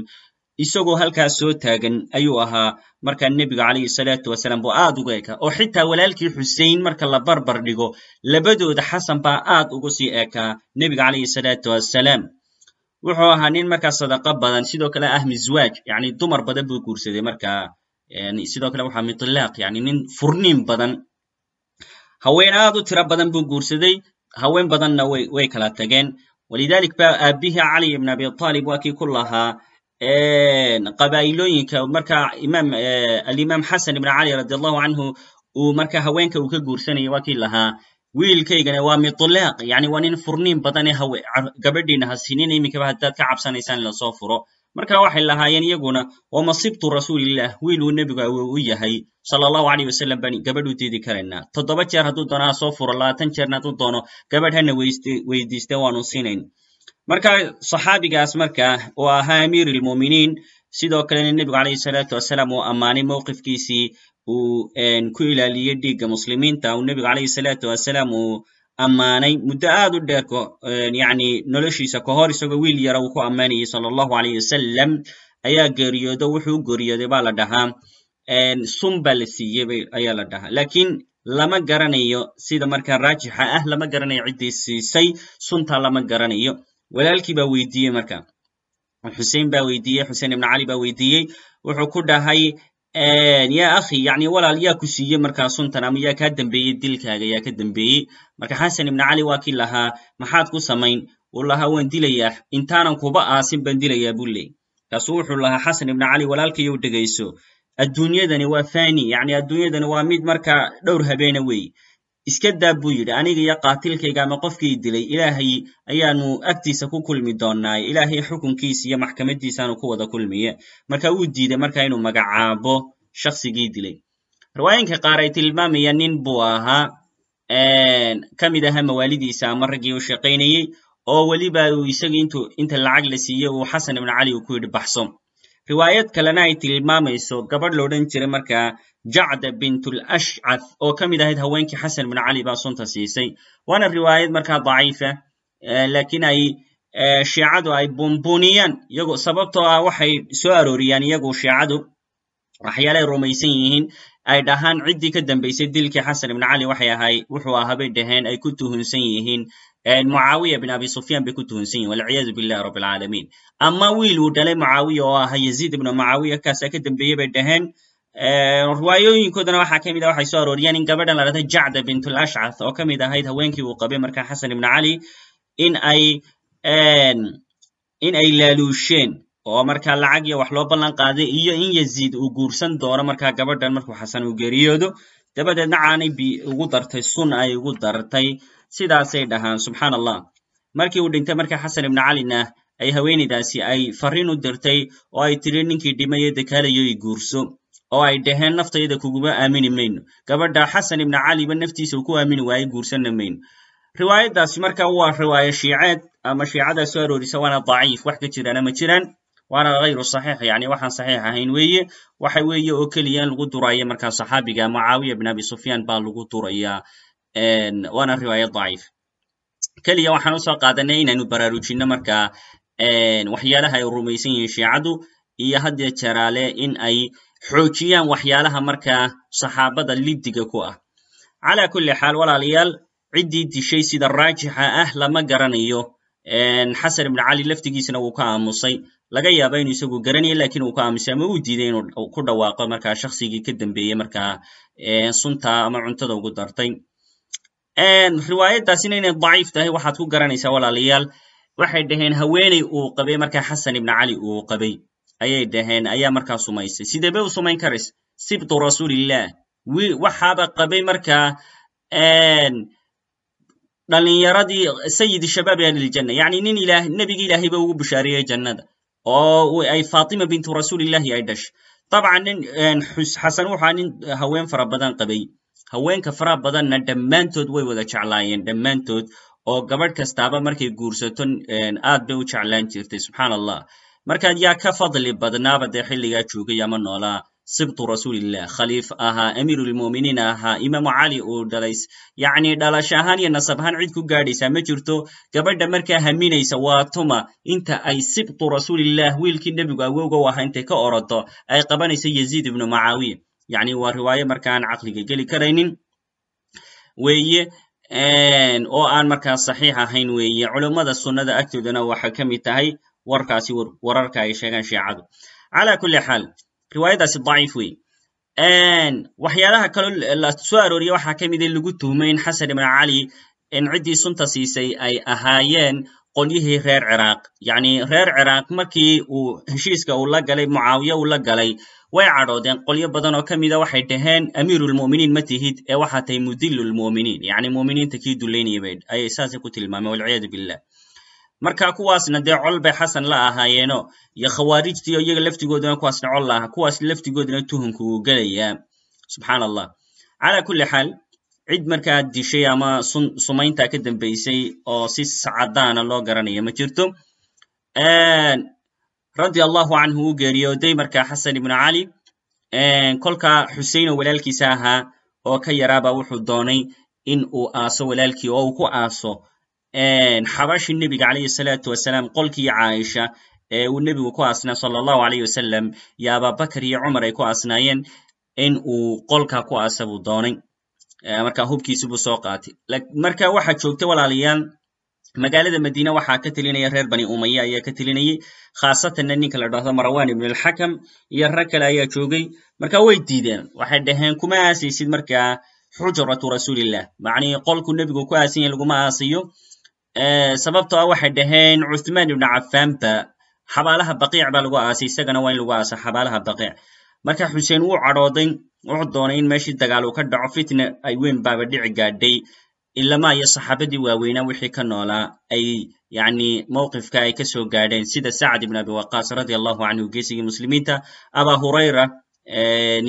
isagoo halkaas soo taagan ayuu ahaa markaa nebiga calayhi salaatu wasalaam buu aad ugu ekaa oo xitaa walaalkii xusein marka la barbar dhigo labadooda xasan baa aad ugu sii ekaa nebiga calayhi salaatu wasalaam wuxuu ahaa nin markaa sadaqo badan sidoo kale ah miswaaj yani dumar badan buu guursaday markaa sidoo kale waxaa mitlaaq yani nin furniin badan. Haween aad u tiro badan buu guursaday. Haween badanna way kala tageen. Walidalik ba aabbihi cali ibn abi talib waa kii ku lahaa qabaa'ilooyinka. Marka imaam alimaam xasan ibn cali radi allahu canhu uu marka haweenka uu ka guursanayay waa kii lahaa. Wiilkaygana waa mitlaaq yani waa nin furniin badane hawe gabadhiina ha iminkaba haddaad ka cabsanaysaan in la soo furo marka waxay lahaayeen iyaguna wama sibtu rasuulillah wiil uu nebigu awow u yahay sala allahu wasalam baan gabadh u diidi karaynaa toddoba jeer hadduu doono ha soo furo. Labaatan jeerna hadduu doono gabadh hana waanu siinayn. Marka saxaabigaas marka oo ahaa amiir lmuminiin sidoo kalena nebigu calayhi salaatu wasalaam uu ammaanay mowqifkiisii uu ku ilaaliyey dhiigga muslimiinta. Uu nebigu calayhi salaatu wasalaam uu ammaanay. Muddo aad u dheer yani noloshiisa kahor isagoo wiil yara uu ku ammaanayay sala allahu alayh wasalam ayaa geeriyoodo wuxuu geeriyooday baa la dhahaa. Sun baa la siiyey ayaa la dhahaa. Lakiin lama garanayo sida markaa raajixa ah lama garanayo ciddii siisay suntaa lama garanayo. Walaalkii baa weydiiyey marka. Xusein baa weydiiyey xusein ibn cali baa weydiiyey. Wuxuu ku dhahay ya akhi yani walaal yaa ku siiyey markaa suntan ama yaa kaa dembeeyey dilkaaga yaa ka dembeeyey marka xasan ibn cali waa kii lahaa maxaad ku samayn? Uu lahaa waan dilayaa intaanan kuba aasin baan dilayaa buu leey kaasu wuxuu lahaa xasan ibn cali walaalkayow dhegayso adduunyadani waa fani yani adduunyadani waa mid markaa dhowr habeena wey iska daa buu yidhi aniga iyo qaatilkayga ama qofkii dilay ilaahay ayaanu agtiisa ku kulmi doonaaye ilaahay xukunkiisa iyo maxkamadiisaanu ku wada kulmiye. Marka wuu diiday marka inuu magacaabo shaksigii dilay. Riwaayinka qaar ay tilmaamayaan nin buu ahaa ka mid aha mawaalidiisa ama raggii u shaqaynayey oo weliba uu isagii intu inta lacag la siiyey uu xasan ibn cali uu ku yidhi baxso. Riwaayad kalena ay tilmaamayso gabadh loodhan jiray markaa jacda bintul ashcath oo ka mid ahayd haweenkii xasan ibn cali baa sunta siisay. Waana riwaayad markaa daciifa lakiin ay shiicadu ay bunbuniyaan iyago sababtoo ah waxay soo arooriyaan iyagu shiicadu waxyaalay rumaysan yihiin. Ay dhahaan ciddii ka dambaysay dilkii xasan ibn cali waxay ahay wuxuu ahaa dhaheen ay ku tuhunsan yihiin. Mucaawiya bin abi sufyan bay ku tuhunsan yihiin walciyaadu billahi rabb alcaalamiin ama wiil uu dhalay mucaawiya oo ahaa yaziid ibnu mucaawiya kaasaa ka dambeeyey bay dhaheen riwaayooyinkoodana waxaa ka mid ah waxay soo arooriyaan in gabadhan la dhahda jacda bintul ashcath oo ka mid ahayd haweenkii uu qabay markaa xasan ibn cali in ay in ay laaluusheen oo markaa lacag iyo wax loo ballan qaaday iyo in yaziid uu guursan doono markaa gabadhan markuu xasan uu geeriyoodo. Dabadeedna caanay bi ugu dartay sun ay ugu dartay. Sidaasay dhahaan subxaan allah markii uu dhintay markaa xasan ibnu calina ay haweenaydaasi ay farriin u dirtay oo ay tiri ninkii dhimayo dekaalayo i guurso oo ay dhaheen naftayda kuguma aamini mayno. Gabadha xasan ibnu caliba naftiisa ku aamini waaye guursanna mayno. Riwaayaddaasi marka waa riwaayo shiiceed ama shiicadaa soo aroorisa waana daciif wax ka jirana ma jiraan waana hayru saxiix. Yani waxaan saxiix ahayn weeye waxa weeye oo keliya lagu duraya markaa saxaabiga mucaawiya bin abi sufyaan baa lagu durayaa waana riwaaya daciif. Keliya waxaan u soo qaadanay inaynu baraarujinno markaa waxyaalaha ay rumaysan yihiin shiicadu iyo haddeer jaraale in ay xoojiyaan waxyaalaha markaa saxaabada liddiga ku ah. Calaa kulli xaal walaalayaal ciddii dishay sida raajixa ah lama garanayo. Xasan ibnu cali laftigiisana wuu ka aamusay. Laga yaaba inuu isagu garanayo laakiin uu ka aamusay ama uu diiday inuu ku dhawaaqo markaa shaksigii ka dambeeyey markaa sunta ama cuntada ugu dartay. Riwaayaddaasina inay daciif tahay waxaad ku garanaysaa walaalayaal waxay dhaheen haweeney uu qabay markaa xasan ibnu cali uu qabay ayay dhaheen ayaa markaa sumaysay. Sidee bay u sumayn karays sibtu rasuulillah. Waxaaba qabay markaa dhalinyaradii sayidi shabaabi ahliljanna yacni nin ilaah nebigi ilaahay ba ugu bishaariyey jannada. Oo ay fatima bintu rasuulillahi ay dhashay. Dabcan xasan wuxaa nin haween fara badan qabay. Haweenka fara badanna dhammaantood way wada jeclaayeen dhammaantood. Oo gabadh kastaaba markay guursato aad bay u jeclaan jirtay subxaan allah markaad yaa ka fadli badnaaba dee xilligaa joogay ama noolaa sibtu rasuulillah khaliif ahaa amiirulmuminiin ahaa imaamu cali uu dhalays yacni dhalasho ahaan iyo nasab ahaan cid ku gaadhaysaa ma jirto gabadha markaa haminaysa waa tuma inta ay sibtu rasuulillah wiilkii nebigu awowga u ahaa intay ka orodo ay qabanayso yaziid ibnu mucaawiya yacni waa riwaayo marka aan caqliga geli karaynin. Weeye oo aan markaa saxiix ahayn weeye culummada sunnada agtoodana waxay ka mid tahay warkaasi wararka ay sheegaan shiicadu. Calaa kulli xaal riwaayaddaasi daciif wey waxyaalaha kaloo la soo arooriye waxaa ka mid in lagu tuhmay in xasan ibnu cali in ciddii sunta siisay ay ahaayeen qolyihii reer ciraaq. Yacni reer ciraaq markii uu heshiiska uu la galay mucaawiye uu la galay way cadhoodeen. Qolyo badan oo ka mida waxay dhaheen amiirulmu'miniin ma tihid. Ee waxaa tahay mudilulmu'miniin yacni mu'miniinta kii dullaynaya bay saasay ku tilmaameen walciyaadu billah marka kuwaasna dee col bay xasan la ahaayeeno iyo khawaarijtii iyaga laftigooduna kuwaasna col laaha kuwaas laftigooduna tuhunku uu gelayaa subxaan allah calaa kulli xaal cid markaa dishay ama sumaynta ka dambaysay oo si sacadaana loo garanaya ma jirto? Radi allahu canhu u geeriyooday markaa xasan ibnu cali kolka xusein oo walaalkiisa ahaa oo ka yaraaba wuxuu doonay in uu aaso walaalkii oo uu ku aaso xabashi nebiga calayhi salaatu wasalaam qolkii caaisha ee uu nebigu ku aasnaa sala allahu alayh wasalam iyo ababakar iyo cumar ay ku aasnaayeen in uu qolka ku aasa buu doonay. Marka hubkiisi buu soo qaatay. Marka waxaa joogta walaalayaal magaalada madiine waxaa ka telinaya reer bani umaya ayaa ka telinayay khaasatanna ninka la dhahdo marwan ibn alxakam iyo rag kale ayaa joogay. Marka way diideen waxay dhaheen kuma aasaysid markaa xujratu rasuulillah. Macnii qolku nebigu ku aasan yahay laguma aasayo sababtoo ah waxay dhaheen cuthmaan ibnu cafaanba xabaalaha baqiic baa lagu aasay isagana waa in lagu aasa xabaalaha baqiic marka xuseen wuu cadhooday wuxuu doonay in meeshii dagaal ka dhaco fitna ay weyn baaba dhici gaadhay ilama iyo saxaabadii waaweynaa wixii ka noolaa ay yacni mowqifka ay ka soo gaadheen sida sacad ibn abi waqaas radia allahu canhu geesigii muslimiinta aba hurayra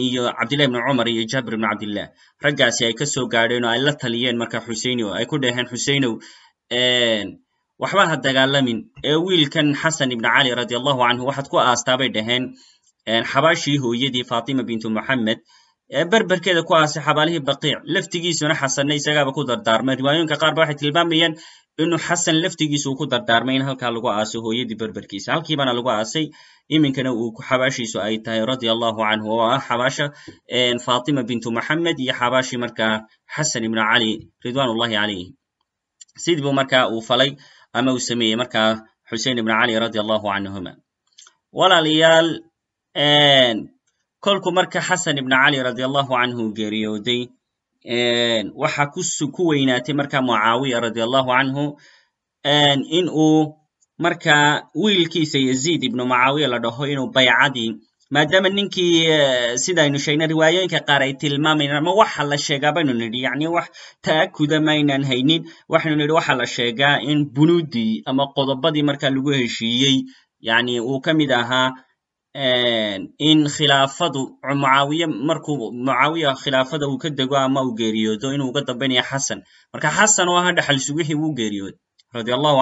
iyo cabdillahi ibnu cumar iyo jabir ibnu cabdillah. Raggaasi ay ka soo gaadheen oo ay la taliyeen marka xuseini oo ay ku dhaheen xuseinow waxba ha dagaalamin. Ee wiilkan xasan ibnu cali radia allahu canhu waxaad ku aastaa bay dhaheen xabaashii hooyadii fatima bintu moxamed berberkeeda ku aasay xabaalihii baqiic. Laftigiisuna xasanna isagaaba ku dardaarmay. Riwaayooyinka qaar ba waxay tilmaamayaan inuu xasan laftigiisa uu ku dardaarmay in halkaa lagu aaso hooyadii berberkiisa halkiibana lagu aasay iminkana uu xabaashiisu ay tahay radia allahu canhu oo ah xabaasha fatima bintu maxamed iyo xabaashii markaa xasan ibnu cali ridwan ullahi sidii buu markaa uu falay ama uu sameeyey markaa xusein ibnu cali radia allahu canhuma walaalayaal kolku marka xasan ibnu cali radia allahu canhu geeriyooday waxa ku weynaatay marka mucaawiya radia allahu canhu in uu marka wiilkiisa yaziid ibnu mucaawiya la dhaho inuu baycadii maadaama ninkii sidaynu sheegnay riwaayooyinka qaar ay tilmaamayaan ama waxa la sheegaa baynu nidhi yacni wax ta'akuda maynan haynin waxaynu nidhi waxa la sheegaa in bunuudii ama qodobadii marka lagu heshiiyey yacni uu ka mid ahaa in khilaafadu mucaawiye markuu mucaawiya khilaafada uu ka dego ama uu geeriyoodo inuu uga dambaynaya xasan. Marka xasan oo aha dhaxal sugixii wuu geeriyooday radia allahu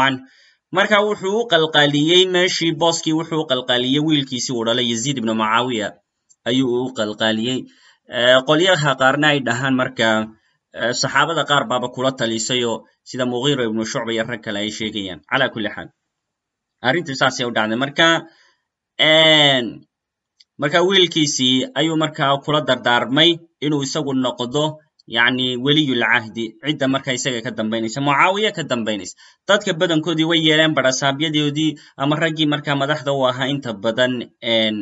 marka wuxuu u qalqaaliyey meeshii booskii wuxuu u qalqaaliyey wiilkiisii uu dhalay yaziid ibnu mucaawiya ayuu u qalqaaliyey qolyaha qaarna ay dhahaan marka saxaabada qaar baaba kula talisayoo sida mugiira ibnu shucba iyo rag kale ay sheegayaan. Cala kulli xaal. Arrintu saasay u dhacday. Marka marka wiilkiisii ayuu markaa kula dardaarmay inuu isagu noqdo yacni weliyulcahdi cidda marka isaga ka dambaynaysa mucaawiya ka dambaynaysa. Dadka badankoodii way yeeleen barasaabyadoodii ama raggii markaa madaxda u ahaa inta badan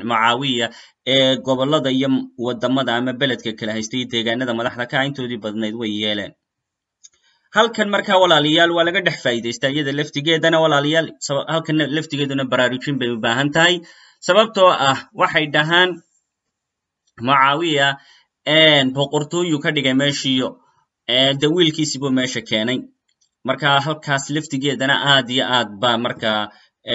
mucaawiya ee gobollada iyo waddamada ama beledka kala haystay iyo deegaanada madaxda ka intoodii badnayd way yeeleen. Halkan marka walaalayaal waa laga dhex faa'iidaystaa iyada laftigeedana walaalayaal halkan laftigeeduna baraarujin bay u baahan tahay. Sababtoo ah waxay dhahaan mucaawiya boqortooyu ka dhigay meeshiiyo. De wiilkiisii buu meesha keenay. Marka halkaas laftigeedana aad iyo aad ba marka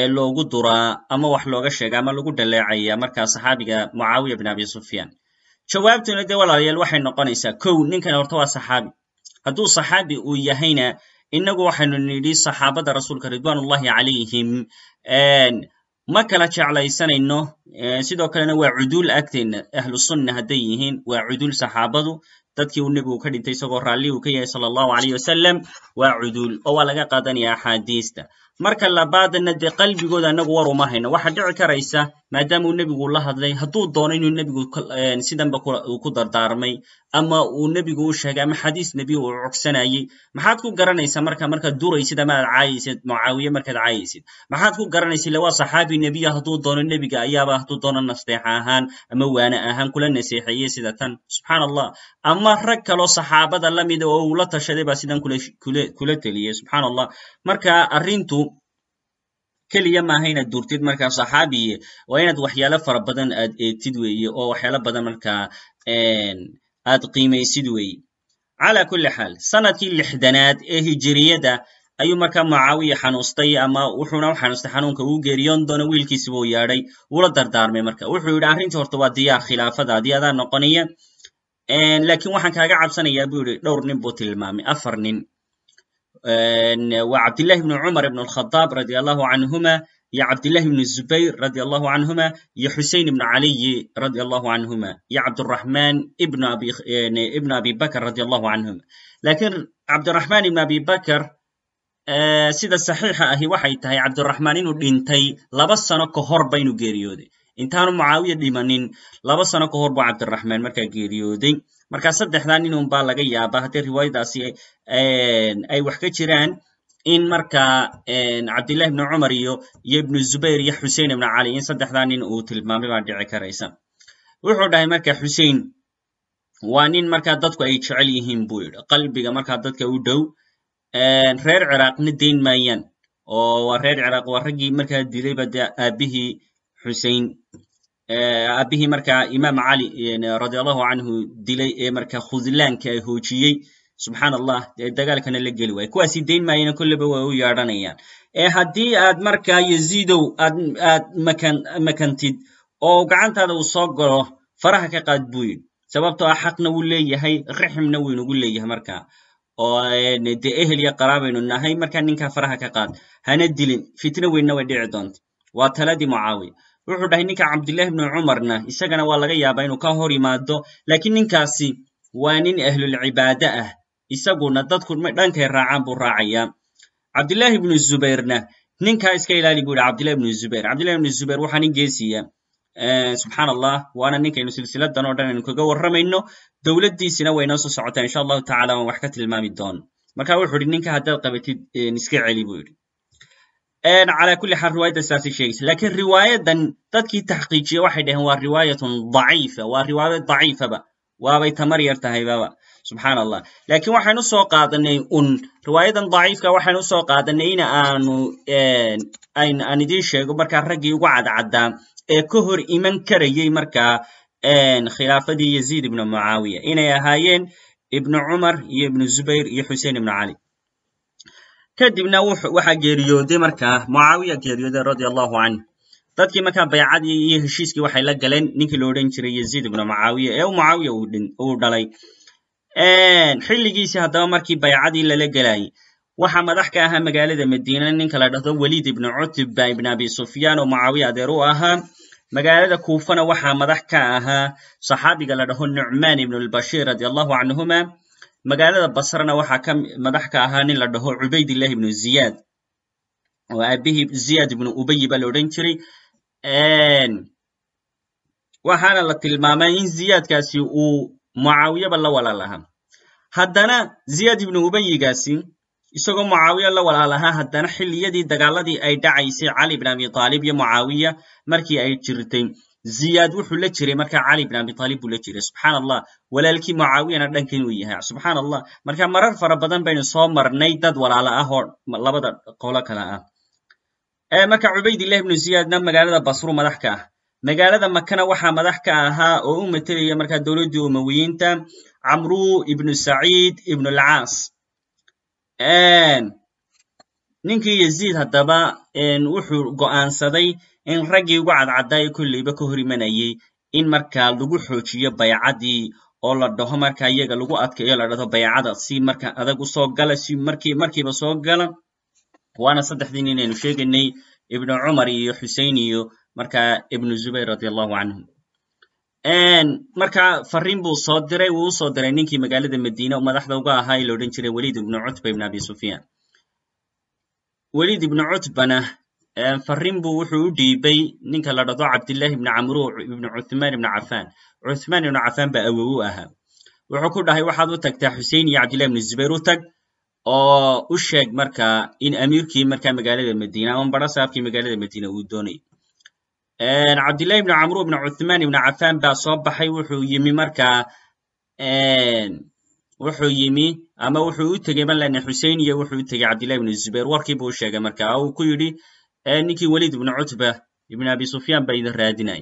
loogu duraa ama wax looga sheega ama lagu dhaleecaya marka saxaabiga mucaawiya bin abi sufyaan. Jawaabtuna de walaalayaal waxay noqonaysaa kow ninkan horta waa saxaabi. Hadduu saxaabi uu yahayna inagu waxaynu nidhi saxaabada rasuulka ridwanullahi calayhim ma kala jeclaysanayno sidoo kalena waa cuduul agteenna ahlu sunna hadday yihiin waa cuduul saxaabadu dadkii uu nebigu ka dhintay isagoo raalli uu ka yahay sala allahu alayh wasalam waa cuduul oo waa laga qaadanaya axaadiista. Marka labaadna dee qalbigooda anagu war uma hayno. Waxaa dhici karaysa maadaama uu nebigu la hadlay hadduu doono inuu nebigu sidanba ku dardaarmay ama uu nebigu u sheegay ama xadiis nebi uu cogsanayey maxaad ku garanaysaa marka markaad duraysid ama caayaysid mucaawiye markaad caayaysid maxaad ku garanaysa ille waa saxaabi nebiya hadduu doono nebiga ayaaba hadduu doono nasteexa ahaan ama waane ahaan kula naseexeeyey sida tan? Subxaan allah ama rag kaloo saxaabada la mida oo uu la tashaday baa sidan kula teliyey subxaan allah marka arrintu keliya maaha inaad durtid markaa saxaabiye waa inaad waxyaalo fara badan aad eegtid weeye oo waxyaalo badan markaa aad qiimaysid weeye cala kulli xaal sannadkii lixdanaad ee hijiriyada ayuu markaa mucaawiya xanuustay ama wuxuuna u xanuustay xanuunka uu geeriyoon doono wiilkiisi buu yeedhay wuula dardaarmay marka wuxuu yidhi arrintii horta waa diyaar khilaafadaadii adaa noqonaya. Laakiin waxaan kaaga cabsanayaa buu yidhi dhowr nin buu tilmaamay afar nin cabdillahi ibnu cumar ibn alkhadaab radia allahu canhuma iyo cabdillahi ibnu zubayr radia allahu canhuma iyo xusein ibnu caliyi radia allahu canhuma iyo cabduraxmaan ibnu abi bakr radia allahu canhuma laakiin cabdiraxmaan ibnu abi bakr sida saxiixa ahi waxay tahay cabdiraxmaan inuu dhintay laba sano ka horba inuu geeriyooday intaanu mucaawiya dhimanin laba sano ka hor buu cabdiraxmaan markaa geeriyooday marka saddexdaa ninun baa laga yaaba haddii riwaayadaasi ay wax ka jiraan in marka cabdillahi ibnu cumar iyo iyo ibnu zubayr iyo xusein ibnu cali in saddexdaa nin uu tilmaamay baa dhici karaysa. Wuxuu dhahay marka xusein waa nin markaa dadku ay jecel yihiin buu yidhi. Qalbiga markaa dadka u dhow reer ciraaqna dayn maayaan. Oo waa reer ciraaq waa raggii markaa dilayba de aabihii xusein aabihii marka imaam cali radia allahu canhu dilay ee marka khudlaanka hoojiyey subxaan allah dee dagaalkana la geli waaye kuwaasi dayn maayana kolleba way u yeedhanayaan ee haddii aad marka yaziidow aad aad makan makantid oo gacantaada uu soo galo faraha ka qaad buu yidhi sababtoo ah xaqna wuu leeyahay riximna wuu inagu leeyahay marka. Oo dee ehel qaraabaynu nahay marka ninkaa faraha ka qaad hana dilin fitno weynna way dhici doonta. Waa taladii mucaawiya wuxuu dhahay ninka cabdillahi ibnu cumarna. Isagana waa laga yaabaa inuu ka hor yimaado laakiin ninkaasi waa nin ahlulcibaade ah. Isaguna dadku dhankay raacaan buu raacayaa cabdillahi ibnu zubayrna ninkaa iska ilaali bu yihi cabdillahi ibnu zubayr. Cabdillahi ibnu zubayr waxaa nin geesiya subxaan allah waana ninkaynu silsiladan oo dhan aynu kaga warramayno. Dowladdiisina way noo soo socotaa insha allahu tacala waan wax ka tilmaami doono marka wuxu ihi ninka haddaad qabatid iska celi bu yidhi calaa kulli xaal riwaayadda saasay sheegaysa. Lakiin riwaayadan dadkii taxqiijiye waxay dhaheen waa riwaayatun daciifa waa riwaayad daciifaba waabay tamar yar tahaybaba subxaan allah lakiin waxaynu soo qaadanay un riwaayadan daciifka waxaynu u soo qaadanay in aanu aan idiin sheego markaa raggii ugu cadcaddaa ee ka hor iman karayey markaa khilaafadii yaziid ibnu mucaawiya. Inay ahaayeen ibnu cumar iyo ibnu zubayr iyo xusein ibnu cali kadibna waxaa geeriyooday markaa mucaawiya geeriyooday radia allahu canh dadkii markaa baycadii iyo heshiiskii waxay la galeen ninkii lo odhan jiray yaziid ibnu mucaawiya ee mucaawiya uu dhalay. Xilligiisii haddaba markii baycadii lala gelayay waxaa madax ka ahaa magaalada madiina ninka la dhahdo weliid ibnu cutba ibn abi sufyaan oo mucaawiya adeer u ahaa. Magaalada kuufana waxaa madax ka ahaa saxaabiga la dhaho nucmaan ibnu lbashiir radi allahu canhuma magaalada basrana waxaa ka madax ka ahaa nin la dhaho cubaydillahi ibnu ziyaad oo aabihii ziyaad ibnu ubayi ba la odhan jiray. Waxaana la tilmaamay in ziyaadkaasi uu mucaawiyaba la walaal ahaa. Haddana ziyaad ibnu ubayigaasi isagoo mucaawiya la walaal ahaa haddana xilliyadii dagaaladii ay dhacaysay cali bn abi aalib iyo mucaawiya markii ay jirtay ziyaad wuxuu la jiray markaa cali bn abi aalib buu la jiray subxaan allah walaalkii mucaawiyana dhankan uu yahay subxaan allah marka marar fara badan baynu soo marnay dad walaala ah oo labada qolo kale ah marka cubaydillahi ibnu ziyaadna magaalada basru madax ka ah magaalada makana waxaa madax ka ahaa oo u matelaya markaa dowladdii umawiyiinta camru ibnu saciid ibnu alcaas ninkii yaziid haddaba wuxuu go'aansaday in raggii ugu cadcaddaa ee kolleyba ka hor imanayay in markaa lagu xoojiyo baycadii oo la dhaho markaa iyaga lagu adkayo la dhahdo baycada si marka adag u soo gala si markii markiiba soo gala. Waana saddexdii nin aynu ibnu cumar iyo xusein iyo markaa ibnu zubayr radi allahu canhum marka fariin buu soo diray wuu u soo diray ninkii magaalada madiina oo madaxda uga ahaa ee la odhan jiray weliid ibnu cutba ibn abi sufyaan. Weliid ibnu cutbana fariin buu wuxuu u dhiibay ninka la dhado cabdillahi ibni camru ibnu cuthmaan ibnu cafaan. Cuthmaan ibnu cafaan baa awow u ahaa. Wuxuu ku dhahay waxaad u tagtaa xusein iyo cabdillahi ibnu zubayr u tag oo u sheeg markaa in amiirkii markaa magaalada madiina ama baro saabkii magaalada madiina uu doonay. Cabdillahi ibnu camru ibnu cuthmaan ibnu cafaan baa soo baxay wuxuu yimi markaa wuxuu yimi ama wuxuu u tegey lena xusein iyo wuxuu u tegey cabdillahi ibnu zubayr. Warkii buu u sheegay marka uu ku yidhi ninkii weliid ibnu cutba ibn abi sufyaan baa idin raadinay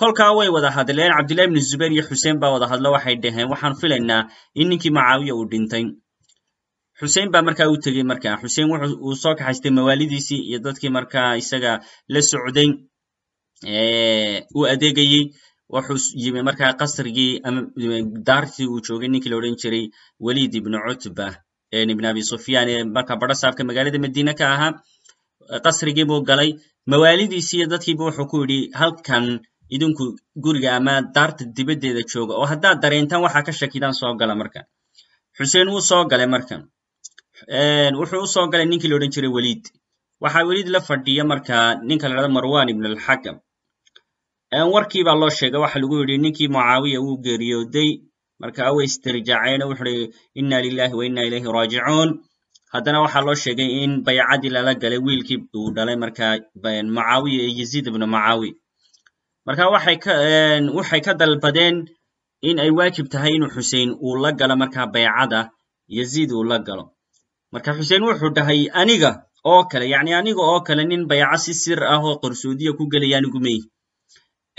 kolkaa way wada hadleen cabdillahi ibnu zubayr iyo xuseen baa wada hadlo waxay dhaheen waxaan filaynaa in ninkii macaawiya uu dhintay. Xusein baa markaa u tegey marka xusein uu soo kaxaystay mawaalidiisii iyo dadkii markaa isaga la socday uu adeegayey wuxuu yimi markaa qasrigii ama daartii uu joogay ninkii la odhan jiray weliid ibnu cutba ibn abi sufyaan ee marka baro saabka magaalada madiine ka ahaa qasrigii buu galay. Mawaalidiisii iyo dadkiiba wuxuu ku yidhi halkan idinku guriga ama daarta dibaddeeda jooga. Oo haddaad dareentaan waxaa ka shakidaan soo gala marka. Xuseen wuu soo galay marka. Wuxuu u soo galay ninkii la odhan jiray weliid waxaa weliid la fadhiya marka ninka la dhahdo marwan ibn alxakam warkii baa loo sheegay. Waxa lagu yidhi ninkii mucaawiya uu geeriyooday. Marka way istirjaaceen wuxu uhi inna lilahi wa inna ilayhi raajicuun haddana waxaa loo sheegay in baycadii lala galay wiilkii uu dhalay marka mucaawiya iyo yaziid ibnu mucaawiya marka waxay ka dalbadeen in ay waajib tahay inuu xusein uu la galo markaa baycada yaziid uu la galo. Marka xuseen wuxuu dhahay aniga oo kale yacni aniga oo kale nin bayco si sir ah oo qarsoodiya ku gelaya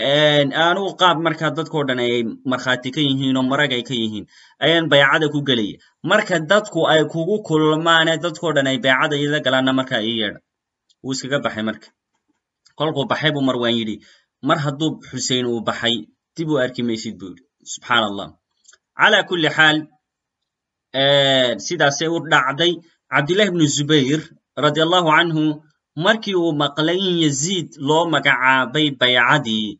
anugu qaab markaa dadkao dhan ay markhaati ka yihiin oo marag ay ka yihiin ayaan baycada ku gelaya marka dadku ay kugu kulmaane dadkao dhan ay baycada ila galaanna markaa ii yeedha wuu iskaga baxay marka. Kolkuu baxay buu marwaan yidhi mar hadduu xusein uu baxay dib u arki maysid buu yidhi. Subxaan allah calaa kulli xaal sidaasay u dhacday cabdillahi ibnu zubayr radi allahu canhu markii uu maqlay in yaziid loo magacaabay baycadii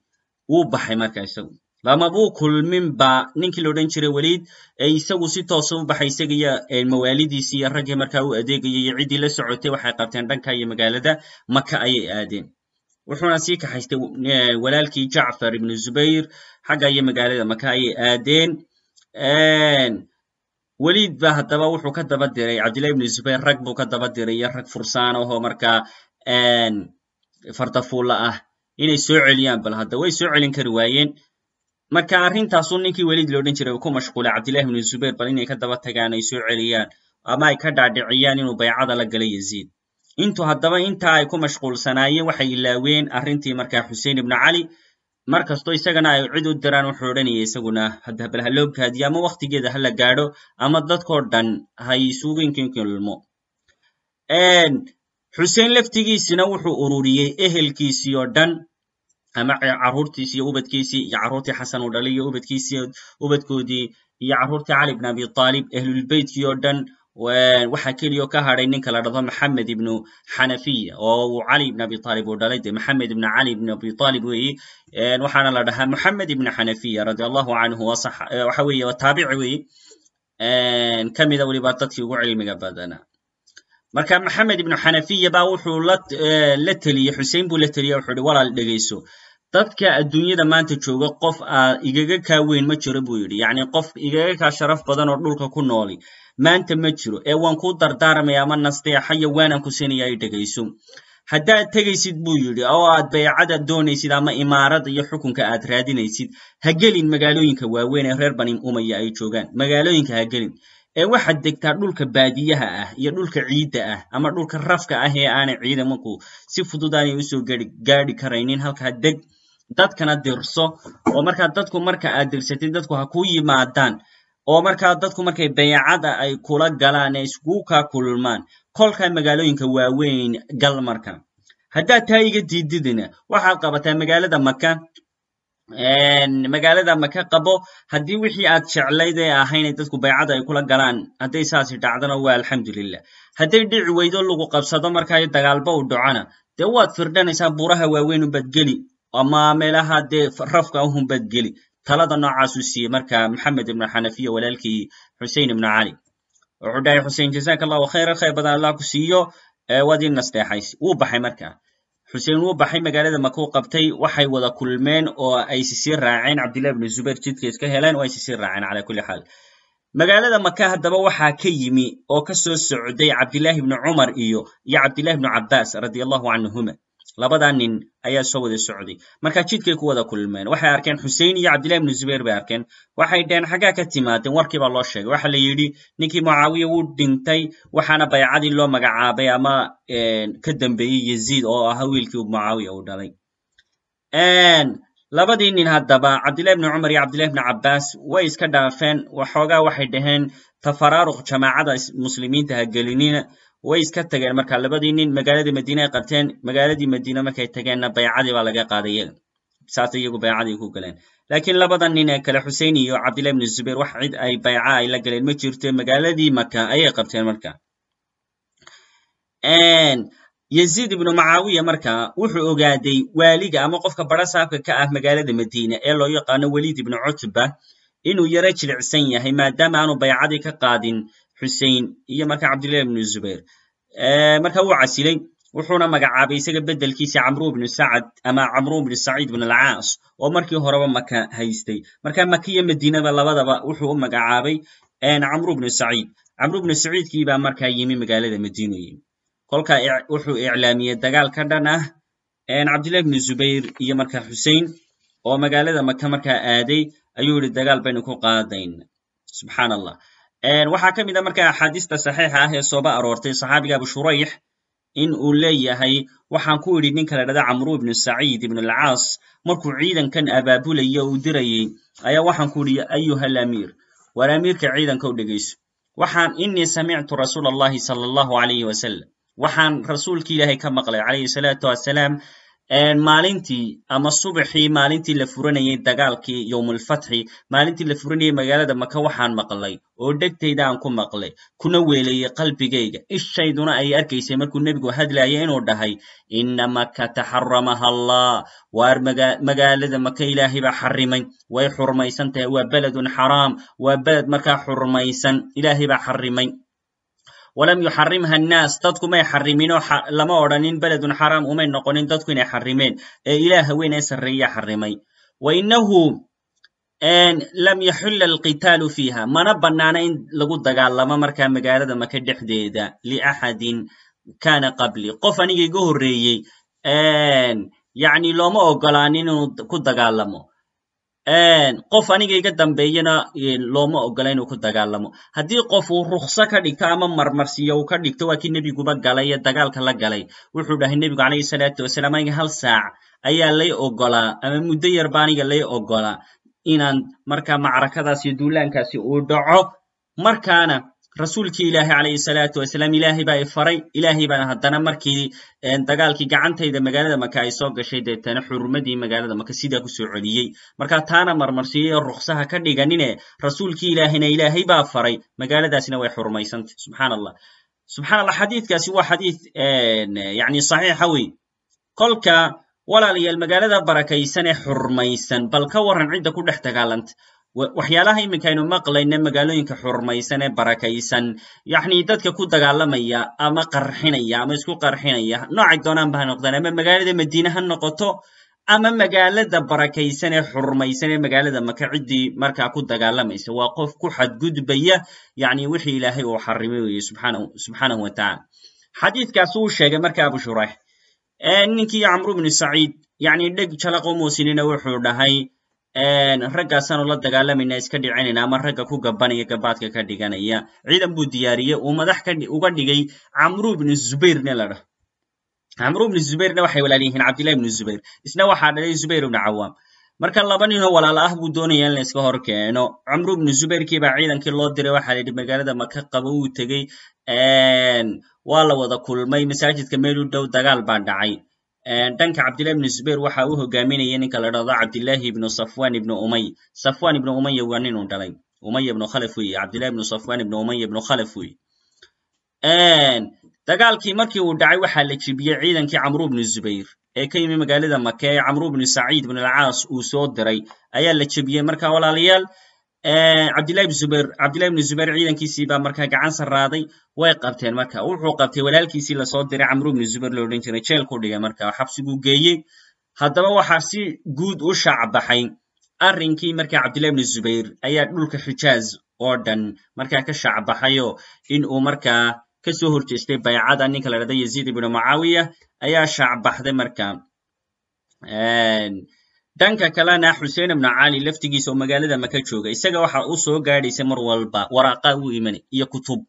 wuu baxay marka isagu. Lamabuu kulminba ninkii la odhan jiray weliid ee isagu si toosa u baxay isaga iyo mawaalidiisii iyo raggii markaa u adeegayay iyo ciddii la socotay waxay qabteen dhanka iyo magaalada maka ayay aadeen. Wuxuuna sii kaxaystay walaalkii jacfar ibnu zubayr xagga iyo magaalada maka ayay aadeen. Weliid ba haddaba wuxuu ka daba diray cabdillahi ibnu zubayr rag buu ka daba diray iyo rag fursaan ahoo markaa fardafuulla ah inay soo celiyaan bal hadda way soo celin kari waayeen. Marka arrintaasu ninkii weliid lo odhan jiray uu ku mashquulay cabdillahi ibnu zubayr bal inay ka daba tagaan ay soo celiyaan ama ay ka dhaadhiciyaan inuu baycada la gala yaziid. Intuu haddaba intaa ay ku mashquulsanaayeen waxay ilaaween arrintii markaa xusein ibnu cali mar kastoo isagana ay cid u diraan wuxuu odhanaya isaguna hadda bal haloo kaadiyo ama wakhtigeeda hala gaadho ama dadkoo dhan ha isugu inkinkilmo xuseen laftigiisina wuxuu ururiyey ehelkiisii oo dhan ama carruurtiisi iyo ubadkiisii iyo carruurtii xasan uu dhalay iyo ubadkiisii ubadkoodii iyo carruurtii cali ibn abi aalib ahlulbeytkii oo dhan waxaa keliyo ka hadhay ninka la dhado maxamed ibnu xanafiya oo uu cali ibn abi aalib uu dhalay. De maxamed ibn cali ibn abi aalib weeye waxaana la dhahaa maxamed ibn xanafiya radi allahu canhu waxa weeye taabici weeye ka weliba dadkii ugu cilmiga badana marka maxamed ibnu xanafiya ba wuxuu la teliyey xusein buu la teliyey wuxuu ihi walaal dhegayso dadka adduunyada maanta jooga qof aa igaga kaa weyn ma jiro buu yidhi. Yacni qof igaga kaa sharaf badan oo dhulka ku nooli. Maanta ma jiro. Ee waan kuu dardaarmaya ama nasteexayo waanaan ku siinaya ay dhegayso haddaad tegaysid buu yidhi oo aad baycada doonaysid ama imaarada iyo xukunka aad raadinaysid. Ha gelin magaalooyinka waaweyn ee reer bani umaya ay joogaan. Magaalooyinka ha gelin ee waxaad degtaa dhulka baadiyaha ah iyo dhulka ciidda ah ama dhulka rafka ah ee aanay ciidamanku si fudud aanay u soo gaadhi karaynin halkaa deg dadkana dirso oo markaa dadku marka aad dirsatid dadku ha ku yimaadaan oo markaa dadku markay baycada ay kula galaan ee iskugu kaa kulmaan kolkaa magaalooyinka waaweyn gal marka haddaad taa iga diididina waxaad qabataa magaalada maka magaalada maka qabo haddii wixii aad jeclayd ee ahaynay dadku baycada ay kula galaan hadday saasi dhacdana waa alxamdulilah hadday dhici weydo lagu qabsado markaa dagaalba u dhacona dee waad firdhanaysaa buuraha waaweyn unbaad geli ama meelaha dee rafka ahunbaad geli talada noocaasuu siiyey marka maxamed ibnu xanafiya walaalkii xusein ibnu cali wuxuu dhahay xusein jazaaka allahu khayran khayr badan allah ku siiyo waad ii nasteexays wuu baxay marka xuseen wuu baxay magaalada makuu qabtay waxay wada kulmeen oo ay sisii raaceen. Cabdillahi ibnu zubayr jidka iska heleen oo ay sisii raaceen cala kulli xaal. Magaalada maka haddaba waxaa ka yimi oo ka soo socday cabdillahi ibnu cumar iyo iyo cabdillahi ibnu cabbaas radia allahu canhuma labadaa nin ayaa soo wada socday. Marka jidkay ku wada kulmeen. Waxay arkeen xusein iyo cabdillahi ibnu zubayr bay arkeen. Waxay dheheen xaggaa ka timaadeen warkii baa loo sheegay. Waxa la yidhi ninkii mucaawiya wuu dhintay waxaana baycadii loo magacaabay ama ka dambeeyey yeziid oo ahaa wiilkii mucaawiya uu dhalay. Labadii nin haddaba cabdillahi ibnu cumar iyo cabdillahi ibnu cabbaas way iska dhaafeen. Waxoogaa waxay dhaheen tafaraaruq jamaacada muslimiinta ha gelinina way iska tageen. Marka labadii nin magaaladii madiine ay qabteen magaaladii madiine markay tageenna baycadii baa laga qaaday iyaga. Saas iyagu baycadii ku galeen. Laakiin labada nin ee kale xusein iyo cabdillahi ibnu zubayr wax cid ay bayca ay la galeen. Ma jirto magaaladii maka ayay qabteen marka. Yeziid ibnu macaawiya marka wuxuu ogaaday waaliga ama qofka barasaabka ka ah magaalada madiine ee loo yaqaano weliid ibnu cutba inuu yaro jilicsan yahay maadaama aanu baycadii ka qaadin xusein iyo marka cabdillahi ibnu zubayr marka wuu casilay wuxuuna magacaabay isaga beddelkiisa camru ibnu sacad ama camru ibnu saciid ibn alcaas oo markii horeba maka haystay. Marka maka iyo madiinaba labadaba wuxuu u magacaabay camru ibnu saciid. Camru ibnu saciidkii baa markaa yimi magaalada madiina yimi. Kolka wuxuu iclaamiyey dagaal ka dhan ah cabdillahi ibnu zubayr iyo marka xusein oo magaalada maka markaa aaday ayuu yihi dagaal baynu ku qaadayna subxaan allah waxaa ka mid a marka axaadiista saxiixa ah ee sooba aroortay saxaabiga abu shurayx in uu leeyahay waxaan ku idhi ninka la dhada camru ibnu saciid ibn alcaas markuu ciidankan abaabulaya uu dirayey ayaa waxaan ku idhi ayuha alamiir war amiirka ciidanka u dhegayso. Waxaan inii samictu rasuula allahi sala allahu alayhi wasalam waxaan rasuulki ilaahay ka maqlay calayhi salaatu wassalaam maalintii ama subaxii maalintii la furanayay dagaalkii yowmulfatxi maalintii la furanayay magaalada maka waxaan maqlay oo dhegtayda aan ku maqlay kuna weelayey qalbigayga. Ishayduna ay arkaysay markuu nebigu hadlaya inuu dhahay ina makata xaramaha allah waar magaalada maka ilaahay baa xarimay way xurmaysan tahay waa beledun xaraam waa beled markaa xurmaysan ilaahay baa xarimay walam yuxarimha annaas dadku may xariminoo lama odhanin beledun xaraam umay noqonin dadku inay xarimeen ee ilaah haween ee sarreeya xarimay wa inahu lam yaxula alqitaalu fiiha mana bannaana in lagu dagaalamo markaa magaalada maka dhexdeeda liaxadin kana qabli qof aniga iga horreeyey yacni looma ogolaanin inuu ku dagaalamo qof aniga iga dambeeyana looma ogola inuu ku dagaalamo. Haddii qof uu rukso ka dhigto ama marmarsiyo uu ka dhigto waa kii nebiguba galay ee dagaalka la galay. Wuxuu dhahay nebigu calayhi salaatu wasalaam aniga hal saac ayaa lay ogolaa ama muddo yarba aniga lay ogolaa inaan markaa macrakadaas iyo duulaankaasi uu dhaco. Markaana rasuulkii ilaahi calayhi salaatu wasalaam ilaahay baa faray. Ilaahay baan haddana markii dagaalkii gacantayda magaalada maka ay soo gashay deetana xurmadii magaalada maka sidaa ku soo celiyey. Marka taana marmarsiiyo ruksaha ka dhiganine rasuulkii ilaahina ilaahay baa faray. Magaaladaasina way xurmaysantay subxaan allah subxaan allah xadiidkaasi waa xadiid yani saxiixa wey kolka walaalayaal magaalada barakaysan ee xurmaysan bal ka warran cidda ku dhex dagaalanta waxyaalaha iminka aynu maqlayna magaalooyinka xurmaysan ee barakaysan yacni dadka ku dagaalamaya ama qarxinaya ama isku qarxinaya noocay doonaanba ha noqdaan. Ama magaalada madiine ha noqoto ama magaalada barakaysan ee xurmaysan ee magaalada maka ciddii markaa ku dagaalamaysa waa qof ku xadgudbaya yacni wixii ilaahay uu xarimay weye subxaanahu wa tacaala xadiidkaas uu sheegay marka abu shurayx ninkii camru bnu saciid yacni dheg jalaqo muusinina wuxuu dhahay raggaasaanu la dagaalamayna iska dhicinayna ama ragga ku gabanaya gabaadka ka dhiganaya. Ciidan buu diyaariyey uu madax uga dhigay camru bnu zubayrna la dhaho camru bnu zubayrna waxay walaal yihiin cabdillahi bnu zubayr. Isna waxaa dhalay zubayr bnu cawaam. Marka laba ninoo walaal ah buu doonaya in la iska hor keeno. Camru bnu zubayrkii baa ciidankii loo diray waxaa la magaalada maka qabo uu tegey. Waa la wada kulmay. Masaajidka meel u dhow dagaal baa dhacay dhanka cabdillahi ibnu zubayr waxa uu hogaaminaya ninka la dhahdo cabdillahi ibnu safwan ibnu umay safwan ibnu umaya waa ninuu dhalay. Umaya ibnu khalaf weye cabdillahi ibnu safwan ibnu umaya ibnu khalaf weye dagaalkii markii uu dhacay waxaa la jibiyey ciidankii camru bnu zubayr. Ee ka yimi magaalada make ee camru bnu saciid bnu alcaas uu soo diray. Ayaa la jebiyey marka walaalayaal cabdillahi ibnu zubayr cabdillahi ibnu zubayr ciidankiisii baa markaa gacan sarraaday. Way qabteen marka. Wuxuu qabtay walaalkiisii la soo diray camru bnu zubayr lo odhan jiray jeel ku dhigay marka xabsiguu geeyey. Haddaba waxaa si guud u shaacbaxay arrinkii marka cabdillahi ibnu zubayr ayaa dhulka xijaaz oo dhan markaa ka shaacbaxayo in uu markaa ka soo horjeestay baycada ninka la dhahda yaziid ibnu mucaawiya ayaa shaacbaxday marka dhanka kalena xuseen ibnu cali laftigiisa oo magaalada maka jooga isaga waxa u soo gaadhaysay mar walba waraaqa u imanay iyo kutub.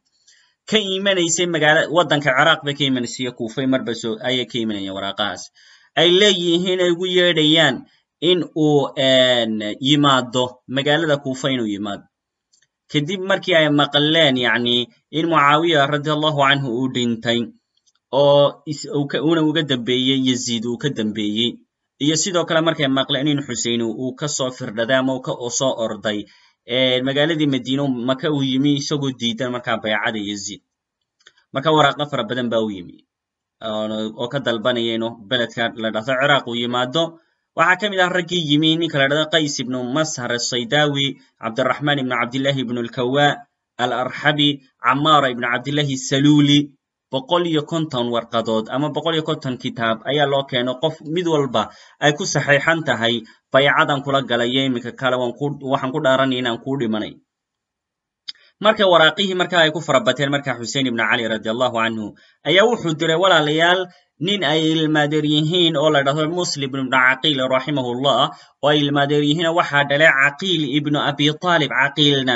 Ka imanaysay magaala waddanka ciraaq bay ka imanaysay iyo kuufay marba soo ayay ka imanayeen waraaqahaas. Ay leeyihiin ay ugu yeedhayaan in uu yimaado magaalada kuufa inuu yimaado. Kadib markii ay maqleen yacni in mucaawiya radi allahu canhu uu dhintay oo una uga dambeeyey yaziid uu ka dambeeyey iyo sidoo kale markay maqleen in xusein uu ka soo firdhaday ama soo orday magaaladii madiine maka uu yimi isagoo diidan markaa baycada yaziid. Marka waraaqa fara badan ba u yimi oo ka dalbanaya beledka la dhahdo ciraaq uu yimaado. Waxaa ka mid ah raggii yimi ninka la dhahdo qays ibnu mashar asaydawi cabdiraxmaan ibnu cabdillahi ibnu alkawa alarxabi camaara ibnu cabdillahi saluli boqol iyo konton warqadood ama boqol iyo konton kitaab ayaa loo keeno qof mid walba ay ku saxiixan tahay baycadan kula galayo iminka kale waxaan ku dhaaranaya inaan kuu dhimanay marka waraaqihii marka ay ku farabateen marka xusein ibnu cali radi allahu canhu ayaa wuxuu diray walaalayaal nin ay ilmaadeer yihiin oo la dhahdo muslim ibnu caqiil raximahullah oo ay ilmaadeer yihiin waxaa dhalay caqiil ibnu abi talib caqiilna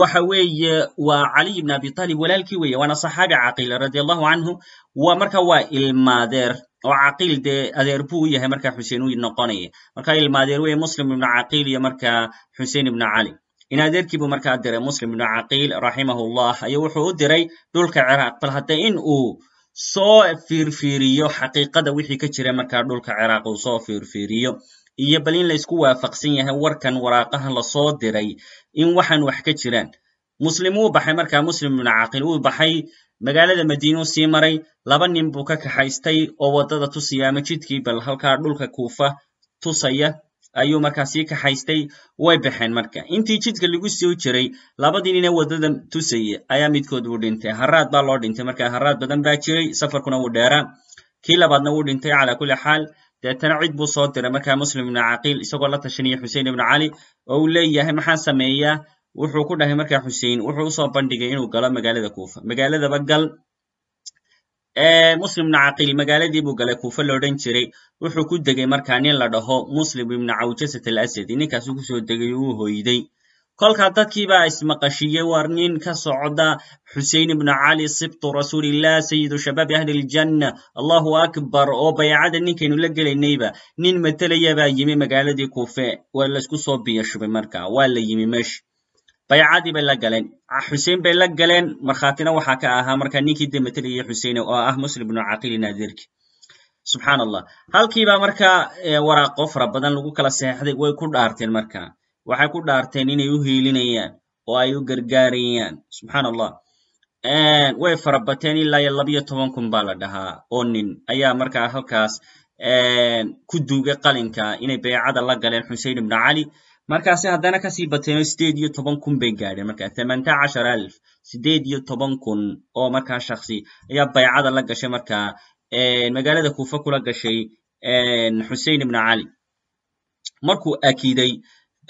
waxa weeye waa caliy ibnu abi talib walaalkii weeye waana saxaabi caqiil radi allahu canhu wa marka waa ilmaadeer oo caqiil dee adeer buu u yahay marka xuseen uu noqonaya marka ilmaadeer weye muslim ibnu caqiil iyo marka xusein ibnu cali in adeerkii buu markaa diray muslim ibnu caqiil raximahullah ayuu wuxuu u diray dhulka ciraaq. Bal hadda in uu soo fiirfiiriyo xaqiiqada wixii ka jira markaa dhulka ciraaq uu soo fiirfiiriyo iyo bal in la isku waafaqsan yahay warkan waraaqahan la soo diray in waxaan wax ka jiraan. Muslim wuu baxay markaa muslim ibnu caaqil wuu baxay magaalada madiinuu sii maray laba nin buu ka kaxaystay oo waddada tusaya ama jidkii bal halkaa dhulka kuufa tusaya ayuu markaa sii kaxaystay way baxeen marka. Intii jidka lagu soo jiray labadii nine waddada tusaya ayaa midkood uu dhintay. Haraad baa loo dhintay marka haraad badan baa jiray safarkuna wuu dheeraa. Kii labaadna wuu dhintay calaa kulli xaal. Deetana cid buu soo diray markaa muslim ibnu caqiil isagoo la tashanaya xusein ibnu cali oo uu leeyahay maxaan sameeyaa? Wuxuu ku dhahay markaa xusein wuxuu u soo bandhigay inuu galo magaalada kuufa. Magaaladaba gal muslim ibnu caqiil magaaladii buu galay kuufa la odhan jiray. Wuxuu ku degay markaa nin la dhaho muslim ibnu cawjasat al asadi ninkaasuu ku soo degay uu hoyday. Kolkaa dadkii baa ismaqashiyey war nin ka socda xusein ibnu cali sibtu rasuulillah sayidu shabaabi ahli ljanna allahu akbar oo baycada ninkaynu la gelaynayba. Nin matelaya baa yimi magaaladii kuufe. Waa laysku soo biyo shubay marka waa la yimi meesha baycadii bay la galeen. Xusein bay la galeen. Markhaatina waxaa ka ahaa marka ninkii de matelaya xusein oo ah muslim ibnu caqiili naadirki subxaan allah halkiibaa marka waraaqo fara badan lagu kala seexday way ku dhaarteen marka. Waxay ku dhaarteen inay u hiilinayaan oo ay u gargaarayaan. Subxaan allah way farabateen ilaa iyo labiyo toban kun baa la dhahaa oo nin ayaa markaa halkaas ku duugay qalinka inay baycada la galeen xusein ibnu cali markaasi haddana ka sii bateenoo sideed iyo toban kun bay gaadheen. Marka thamanta cashar alf sideed iyo toban kun oo markaa shaksi ayaa baycada la gashay markaa magaalada kuufa kula gashay xusein ibnu cali markuu akiiday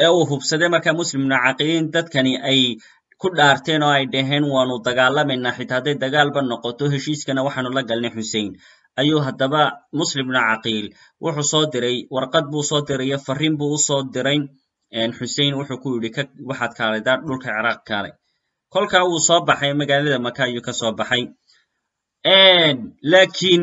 ee uu hubsaday markaa muslim ibnu caqiiliin dadkani ay ku dhaarteen oo ay dhaheen waanu dagaalamaynaa xitaa hadday dagaalba noqoto heshiiskana waxaanu la galnay xusein ayuu haddaba muslim ibnu caqiil wuxuu soo diray warqad buu soo dirayo farriin buu u diray xusein wuxuu ku yidhi waxaad kaalaydaa dhulka ciraaq kaalay. Kolkaa wuu soo baxay magaalada maka ayuu ka baxay. Laakiin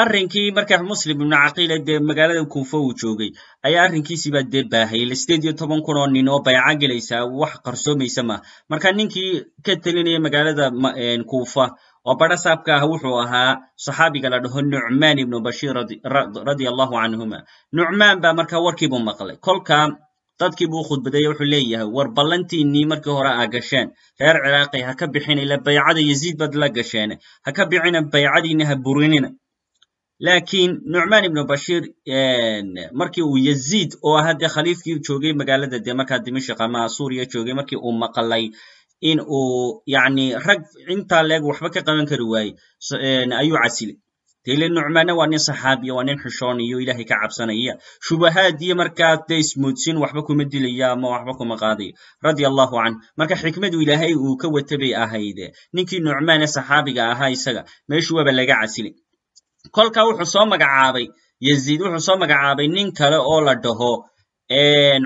arrinkii markaa muslim ibnu caqiile dee magaalada kuufa uu joogay ayaa arrinkiisiibaa dee baahayay la sideed iyo toban kun oo nin oo bayca gelaysaa wax qarsoomaysa maaha marka ninkii ka telinaya magaalada kuufa oo badha saabka ah wuxuu ahaa saxaabiga la dhaho nucmaan ibnu bashiir radia allahu canhuma. Nucmaan baa markaa warkiibuu maqlay. Kolka dadkii buu khudbadeeye wuxuu leeyahay war ballantiinnii markii hore aa gasheen. Reer ciraaqi ha ka bixina ila baycada yaziid baad la gasheen ha ka bixina baycadiinni ha burinina. Laakiin nucmaan ibnu bashiir markii uu yaziid oo ahaa dee khaliifkii joogay magaalada dee markaa dimashik ama suuriya joogay markii uu maqlay in uu yacni rag intaa leeg waxba ka qaban kari waaye ayuu casilay dele nucmaanna waa nin saxaabiya waa nin xishoonayo ilaahay ka cabsanaya. Shubahaadiyo markaa dee ismoodsin waxba kuma dilaya ama waxba kuma qaadayo radia allahu canh marka xikmadu ilaahay uu ka wata bay ahayde ninkii nucmaane saxaabiga ahaa isaga meeshu waaba laga casilay kolka wuxuu soo magacaabay yaziid wuxuu soo magacaabay nin kale oo la dhaho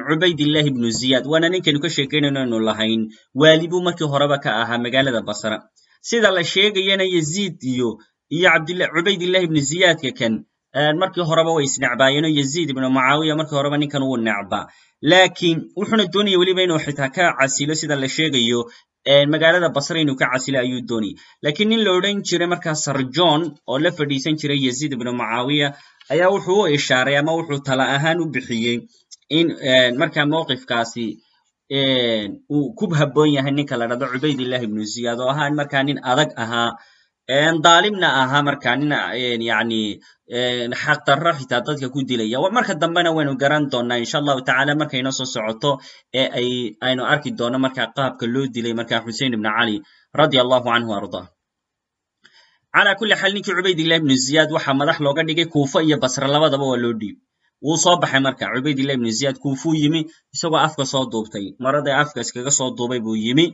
cubaydillahi ibnu ziyad waana ninkaynu ka sheekaynayno aynu lahayn. Waali buu markii horeba ka ahaa magaalada basra. Sida la sheegayana yaziid iyo iyo cubaydillahi ibnu ziyaadka kan. Markii horeba way isnecbaayeenoo yaziid ibnu mucaawiya markii horeba ninkan wuu necbaa. Laakiin wuxuuna doonaya weliba inuu xitaa ka casilo sida la sheegayo. Magaalada basre inuu ka casilo ayuu doonayay laakiin nin la odhan jiray markaa sarjon oo la fadhiisan jiray yaziid ibnu mucaawiya ayaa wuxuu u ishaaray ama wuxuu tala ahaan u bixiyey in markaa mowqifkaasi uu ku habboon yahay ninka la dhado cubaydillahi ibnu ziyaad oo ahaa markaa nin adag ahaa daalimna ahaa markaa nin yani xaqdarro xitaa dadka ku dilaya. Marka dambena waynu garan doonaa insha allahu tacala markayno soo socoto ee ay aynu arki doono markaa qaabka loo dilay markaa xusein ibnu cali radia allahu canhu ardaa calaa kulli xaal ninkii cubaydillahi ibnu ziyaad waxaa madax looga dhigay kuufa iyo basre labadaba waa loo dhiib wuu soo baxay marka cubaydillahi ibnu ziyaad kuufuu yimi isagoo afka soo duubtay. Marada afka iskaga soo duubay buu yimi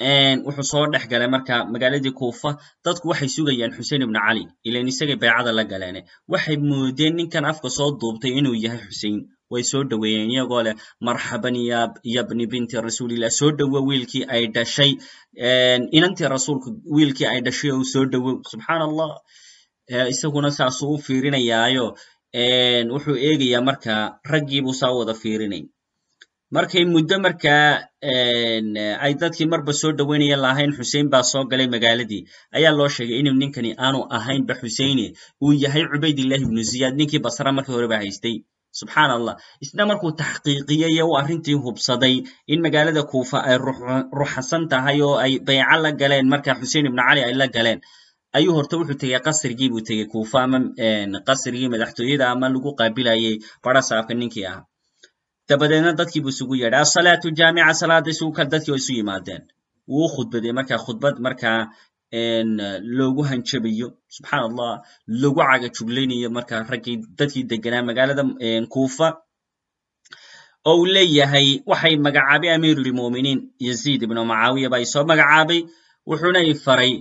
wuxuu soo dhex galay marka magaaladii kuufa. Dadku waxay sugayaan xusein ibnu cali ilan isagay baycada la galeene waxay moodeen ninkan afka soo duubtay inuu yahay xusein way soo dhoweeyeen iyagoo leh marxaban ya bni binti rasuulillah soo dhowo wiilkii ay dhashay. Inantii rasuulku wiilkii ay dhashay oo soo dhowow subxaan allah isaguna saasuu u fiirinayaayo. Wuxuu eegayaa marka raggiibuu saa wada fiirinay markay muddo markaa ay dadkii marba soo dhoweynayeen lahayn xusein baa soo galay magaaladii. Ayaa loo sheegay inuu ninkani aanu ahaynba xuseyne uu yahay cubaydillahi ibnu ziyaad. Ninkii basra markii hore ba haystay. Subxaan allah isna markuu taxqiiqiyey uu arrintii hubsaday in magaalada kuufa ay ruxasan tahay oo ay bayco la galeen marka xusein ibnu cali ay la galeen ayuu horta wuxuu tegey qasrigii buu tegey kuufa ama qasrigii madaxtooyada ama lagu qaabilayey barasaabka ninkii ah dabadeedna dadkii buu isugu yeedhay asalaatu jaamica salaada isugu dadkii oo isu yimaadeen wuu u khudbaday marka khudbad markaa loogu hanjabayo subxaan allah lagu caga juglaynayo marka raggii dadkii deganaa magaalada kuufa oo uu leeyahay waxay magacaabay amiirulmuminiin yaziid ibnu mucaawiya baa isoo magacaabay wuxuuna i faray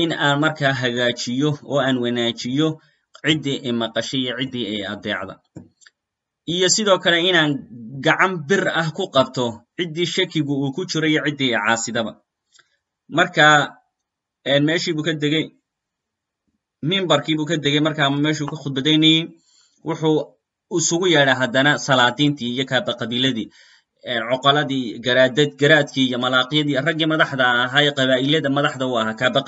in aan markaa hagaajiyo oo aan wanaajiyo ciddii i iyo ciddii i adeecda iyo sidoo kale inaan gacan bir ah ku qabto ciddii shakigu uu ku jiro iyo ciddii caasidaba. Marka meeshii buu ka degey mimbarkii buu ka degey marka meeshuu ka khudbadaynayey wuxuu isugu yeedhay haddana salaadiintii iyo kaaba coqoladii garaadad garaadkii iyo malaaqyadii raggii madaxda ahaa ee qabaa'ilada madaxda u ahaa kaaba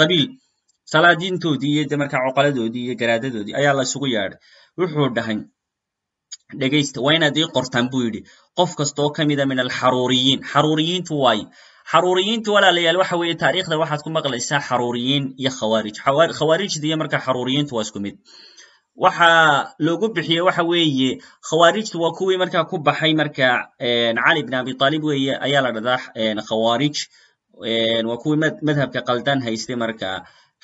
salaadiintoodii iyo de markaa coqoladoodii iyo garaadadoodii ayaa la yeedhay wuxuu dhahay dhegaysta waa inaad ii qortaan buu yidhi qof kasta oo ka mida min alxaruuriyiin. Xaruuriyiintu waayo xaruuriyiintu walaalayaal waxa weeye taariikhda waxaad ku maqlaysaa xaruuriyiin iyo khawaarij. Khawaarijda iyo marka xaruuriyiintu waa isku mid. Waxa loogu bixiyey waxa weeye khawaarijtu waa kuwii markaa ku baxay marka cali bn abi talib weeye ayaa la dhahdaa khawaarij. Waa kuwii madhabka qaldan haystay marka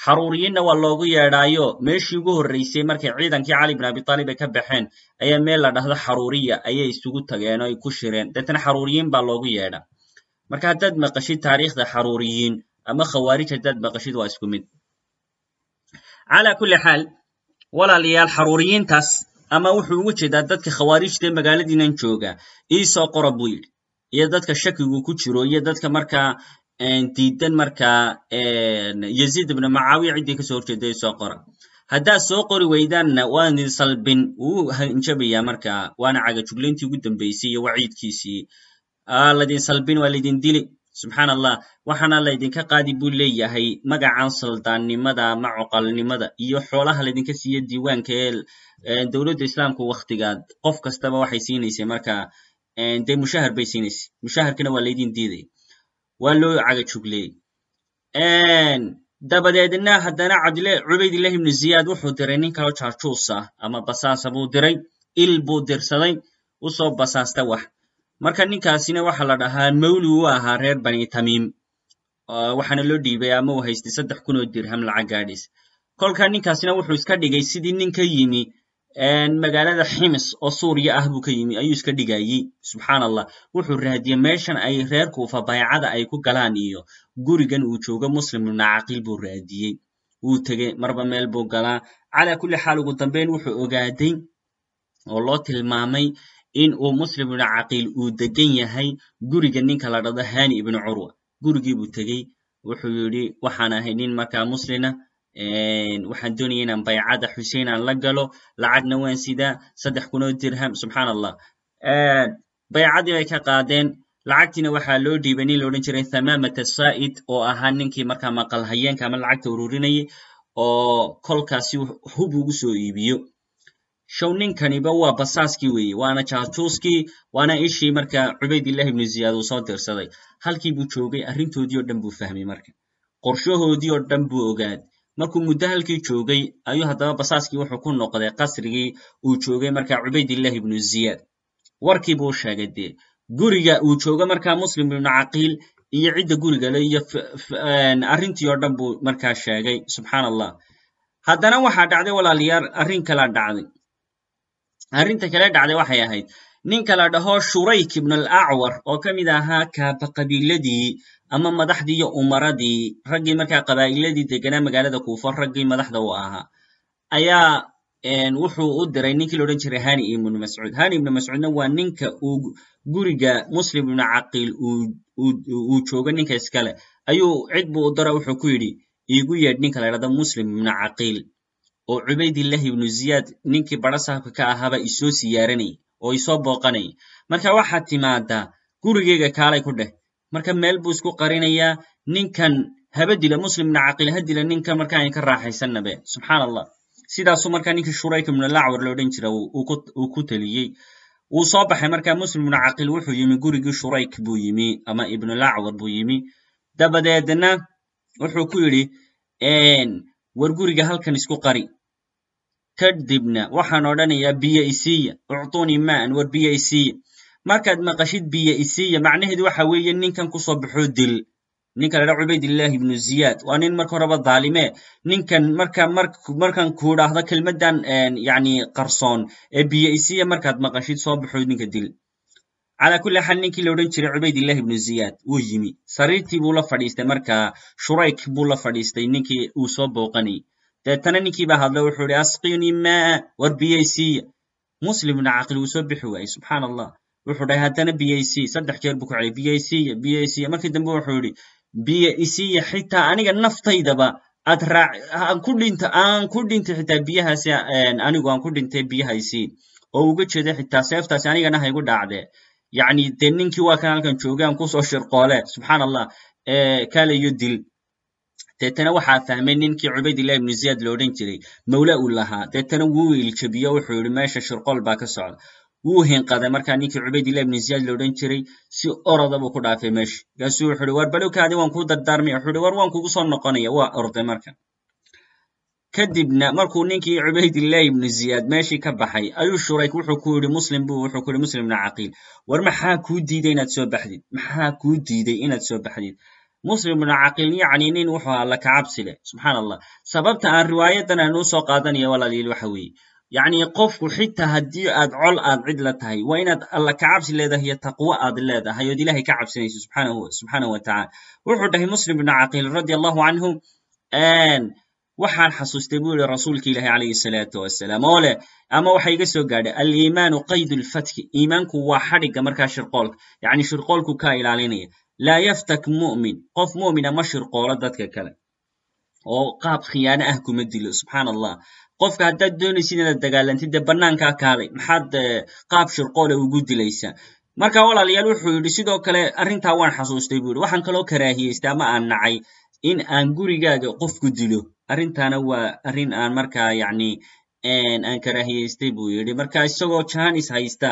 xaruuriyiinna waa loogu yeedhaayo. Meeshii ugu horreysay markay ciidankii cali bn abi talib ay ka baxeen ayaa meel la dhahdo xaruuriya ayay isugu tageen oo ay ku shireen. Deetana xaruuriyiin baa loogu yeedha. Marka haddaad maqashid taariikhda xaruuriyiin ama khawaarij haddaad maqashid waa isku mid. Calaa kulli xaal walaalayaal xaruuriyiintaas ama wuxuu ugu jeedaa dadka khawaarijtae magaaladiinan jooga iisoo qora buu yidhi. Iyo dadka shakigu ku jiro iyo dadka markaa diidan markaa yaziid ibnu macaawiya ciddii ka soo horjeeda iisoo qora. Haddaad soo qori weydaanna waan idin salbin. Wuu hanjabayaa marka waana cagajuglayntii ugu dambeysay iyo waciidkiisii. Laydin salbin waa laydin dili. Subxaan allah waxaana laydinka qaadi buu leeyahay magacan saldaannimada ama coqalnimada iyo xoolaha laydinka siiya diiwaanka ee dowladda islaamku wakhtigaad. Qof kastaba waxay siinaysay marka dee mushahar bay siinaysay. Mushaharkana waa laydin diiday waa loo cagajugleeyey dabadeedna haddana cabdile cubaydillahi ibnu ziyaad wuxuu diray nin kaloo jaarjuus ah ama basaasa buu diray il buu dirsaday u soo basaasta wax. Marka ninkaasina waxa la dhahaa mawli u ahaa reer bani tamiim. Waxaana loo dhiibay ama uu haystay saddex kun oo dirham lacag gaadhis. Kolka ninkaasina wuxuu iska dhigay sidii nin ka yimi magaalada ximis oo suuriya ah buu ka yimi ayuu iska dhigayey subxaan allah wuxuu raadiyey meeshan ay reer kuufa baycada ay ku galaan iyo gurigan uu joogo muslim ibnu caqiil buu raadiyey. Wuu tegey marba meel buu galaa. Calaa kulli xaal ugu dambeyn wuxuu ogaaday oo loo tilmaamay in uu muslim ibnu caqiil uu degan yahay guriga ninka la dhado hani ibnu curwa. Gurigii buu tegey. Wuxuu yidhi waxaan ahay nin markaa muslina waxaan doonaya inaan baycada xusein aan la galo lacagna waan sidaa saddex kunoo dirham subxaan allah baycadii bay ka qaadeen lacagtiina waxaa loo dhiibay nin la odhan jiray thamamata saa'id oo ahaa ninkii markaa maqal hayeenka ama lacagta ururinayay oo kolkaasi hub ugu soo iibiyo. Show ninkaniba waa basaaskii weeye waana jaajuuskii waana ishii marka cubaydillahi ibnu ziyaad uu soo dirsaday. Halkii buu joogay arrintoodii oo dhan buu fahmay marka. Qorshahoodii oo dhan buu ogaad markuu muddo halkii joogay ayuu haddaba basaaskii wuxuu ku noqday qasrigii uu joogay marka cubaydillahi ibnu ziyaad warkii buu sheegay dee guriga uu joogo markaa muslim ibnu caqiil iyo cidda gurigale iyo arrintii oo dhan buu markaa sheegay subxaan allah haddana waxaa dhacday walaalayaal arrin kalaa dhacday. Arrinta kale dhacday waxay ahayd ninka la dhaho shurayk ibn alacwar oo ka mid ahaa kaaba qabiiladii ama madaxdii iyo umaradii raggii markaa qabaa'iladii deganaa magaalada kuufa raggii madaxda u ahaa ayaa wuxuu u diray ninkii la odhan jiray hani ibnu mascuud. Hani ibnu mascuudna waa ninka uu guriga muslim ibnu caqiil uu joogo ninka iskale ayuu cid buu u dara wuxuu ku yidhi iigu yeedh ninka la dhahdo muslim ibnu caqiil oo cubaydillahi ibnu ziyaad ninkii bara sahabka ka ahaaba isoo siyaaranayay oo isoo booqanayay marka waxaad timaadaa gurigeyga kaalay ku dheh marka meel buu isku qarinayaa ninkan haba dila muslim ibnu caqiil ha dila ninkan marka ayn ka raaxaysanabe subxaan allah sidaasuu marka ninkii shurayk ibnu lacwar lo odhan jira uu ku teliyey wuu soo baxay marka muslim ibnu caqiil wuxuu yimi gurigii shurayk buu yimi ama ibnu lacwar buu yimi. Dabadeedna wuxuu ku yidhi war guriga halkan isku qari. Kadibna waxaan odhanayaa biyo isiiya ucطunii maan war biyo isiiya markaad maqashid biyo isiiya macnaheedu waxa weeye ninkan ku soo baxoo dil. Ninka la dha cubaydillahi ibnu ziyaad. Waa nin marka horeba dhaalime ninkan marka markan ku idhaahdo kelmaddan yani qarsoon ee biyo isiiya markaad maqashid soo baxoo ninka dil. Calaa kulli xaal ninkii la odhan jiray cubaydillahi ibnu ziyaad wuu yimi. Sariirtii buu la fadhiistay marka shurayk buu la fadhiistay ninkii uu soo booqanayay deetana ninkii baa wuxuu ihi asqinii maa war biyaysiiya muslim ibnu caqil wuu soo bixi waayey subxaan allah wuxuu dhahay haddana biyaysii saddex jeer buu ku celiyay. Biyaysiiya biyaysiiya markii dambe wuxuu yidhi biyo isiiya xitaa aniga naftaydaba aad raac aan ku dhinta aan ku dhintay xitaa biyahaasi anigu aan ku dhintay biyaha isii oo uga jeeda xitaa seeftaasi anigana ha igu dhaacdee yacni dee ninkii waa kan halkan joogay aan ku soo shirqoole subxaan allah kaalayo dil deetana waxaa fahmay ninkii cubaydillahi ibnu ziyaad lo odhan jiray mawla uu lahaa. Deetana wuu iljabiyo wuxuu yidhi meesha shirqool baa ka socda wuu hinqaday markaa ninkii cubaydillahi ibnu ziyaad lo odhan jiray si oroda buu ku dhaafay meesha markaasuu wuxuu yidhi war balowkaadi waan kuu dardaarmaya wuxuu yidhi war waan kugu soo noqonaya. Waa orday marka kadibna markuu ninkii cubaydillahi ibnu ziyaad meeshii ka baxay ayuu shurayk wuxuu ku yidhi muslim buu wuxuu ku yidhi muslim ibnu caqiil war maxaa kuu diiday inaad soo baxdid? Maxaa kuu diiday inaad soo baxdid? Muslim ibnu caqiil yacni nin wuxuu alla kacabsi leh subxaan allah sababta aan riwaayadan aanuu soo qaadanaya walaaliil waxa weeye yacni qofku xitaa haddii aad col aad cid la tahay waa inaad alla kacabsi leedahay iyo taqwo aad leedahay ood ilahay ka cabsanayso subxaanahu watacala wuxuu dhahay muslim ibnu caqiil radia allahu canhu waxaan xasuustay buu yihi rasuulka ilaahi calayhi salaatu wasalaam oo leh ama waxa iga soo gaadhay aliimaanu qaydu lfatki iimaanku waa xadhigga markaa shirqoolka yacni shirqoolku kaa ilaalinaya. Laa yaftak mu'min. Qof mu'mina ma shirqoolo dadka kale oo qaab khiyaano ah kuma dilo subxaan allah qofka haddaad doonaysid inaad dagaalantid dee bannaankaa kaalay maxaad qaab shirqoole ugu dilaysaa marka walaalayaal wuxuu yidhi sidoo kale arrintaa waan xasuustay buu yidhi. Waxaan kaloo karaahiyeystay ama aan nacay in aan gurigaaga qofku dilo. Arrintaana waa arrin aan markaa yacni aan karaahiyeystay buu yidhi. Marka isagoo jahanis haysta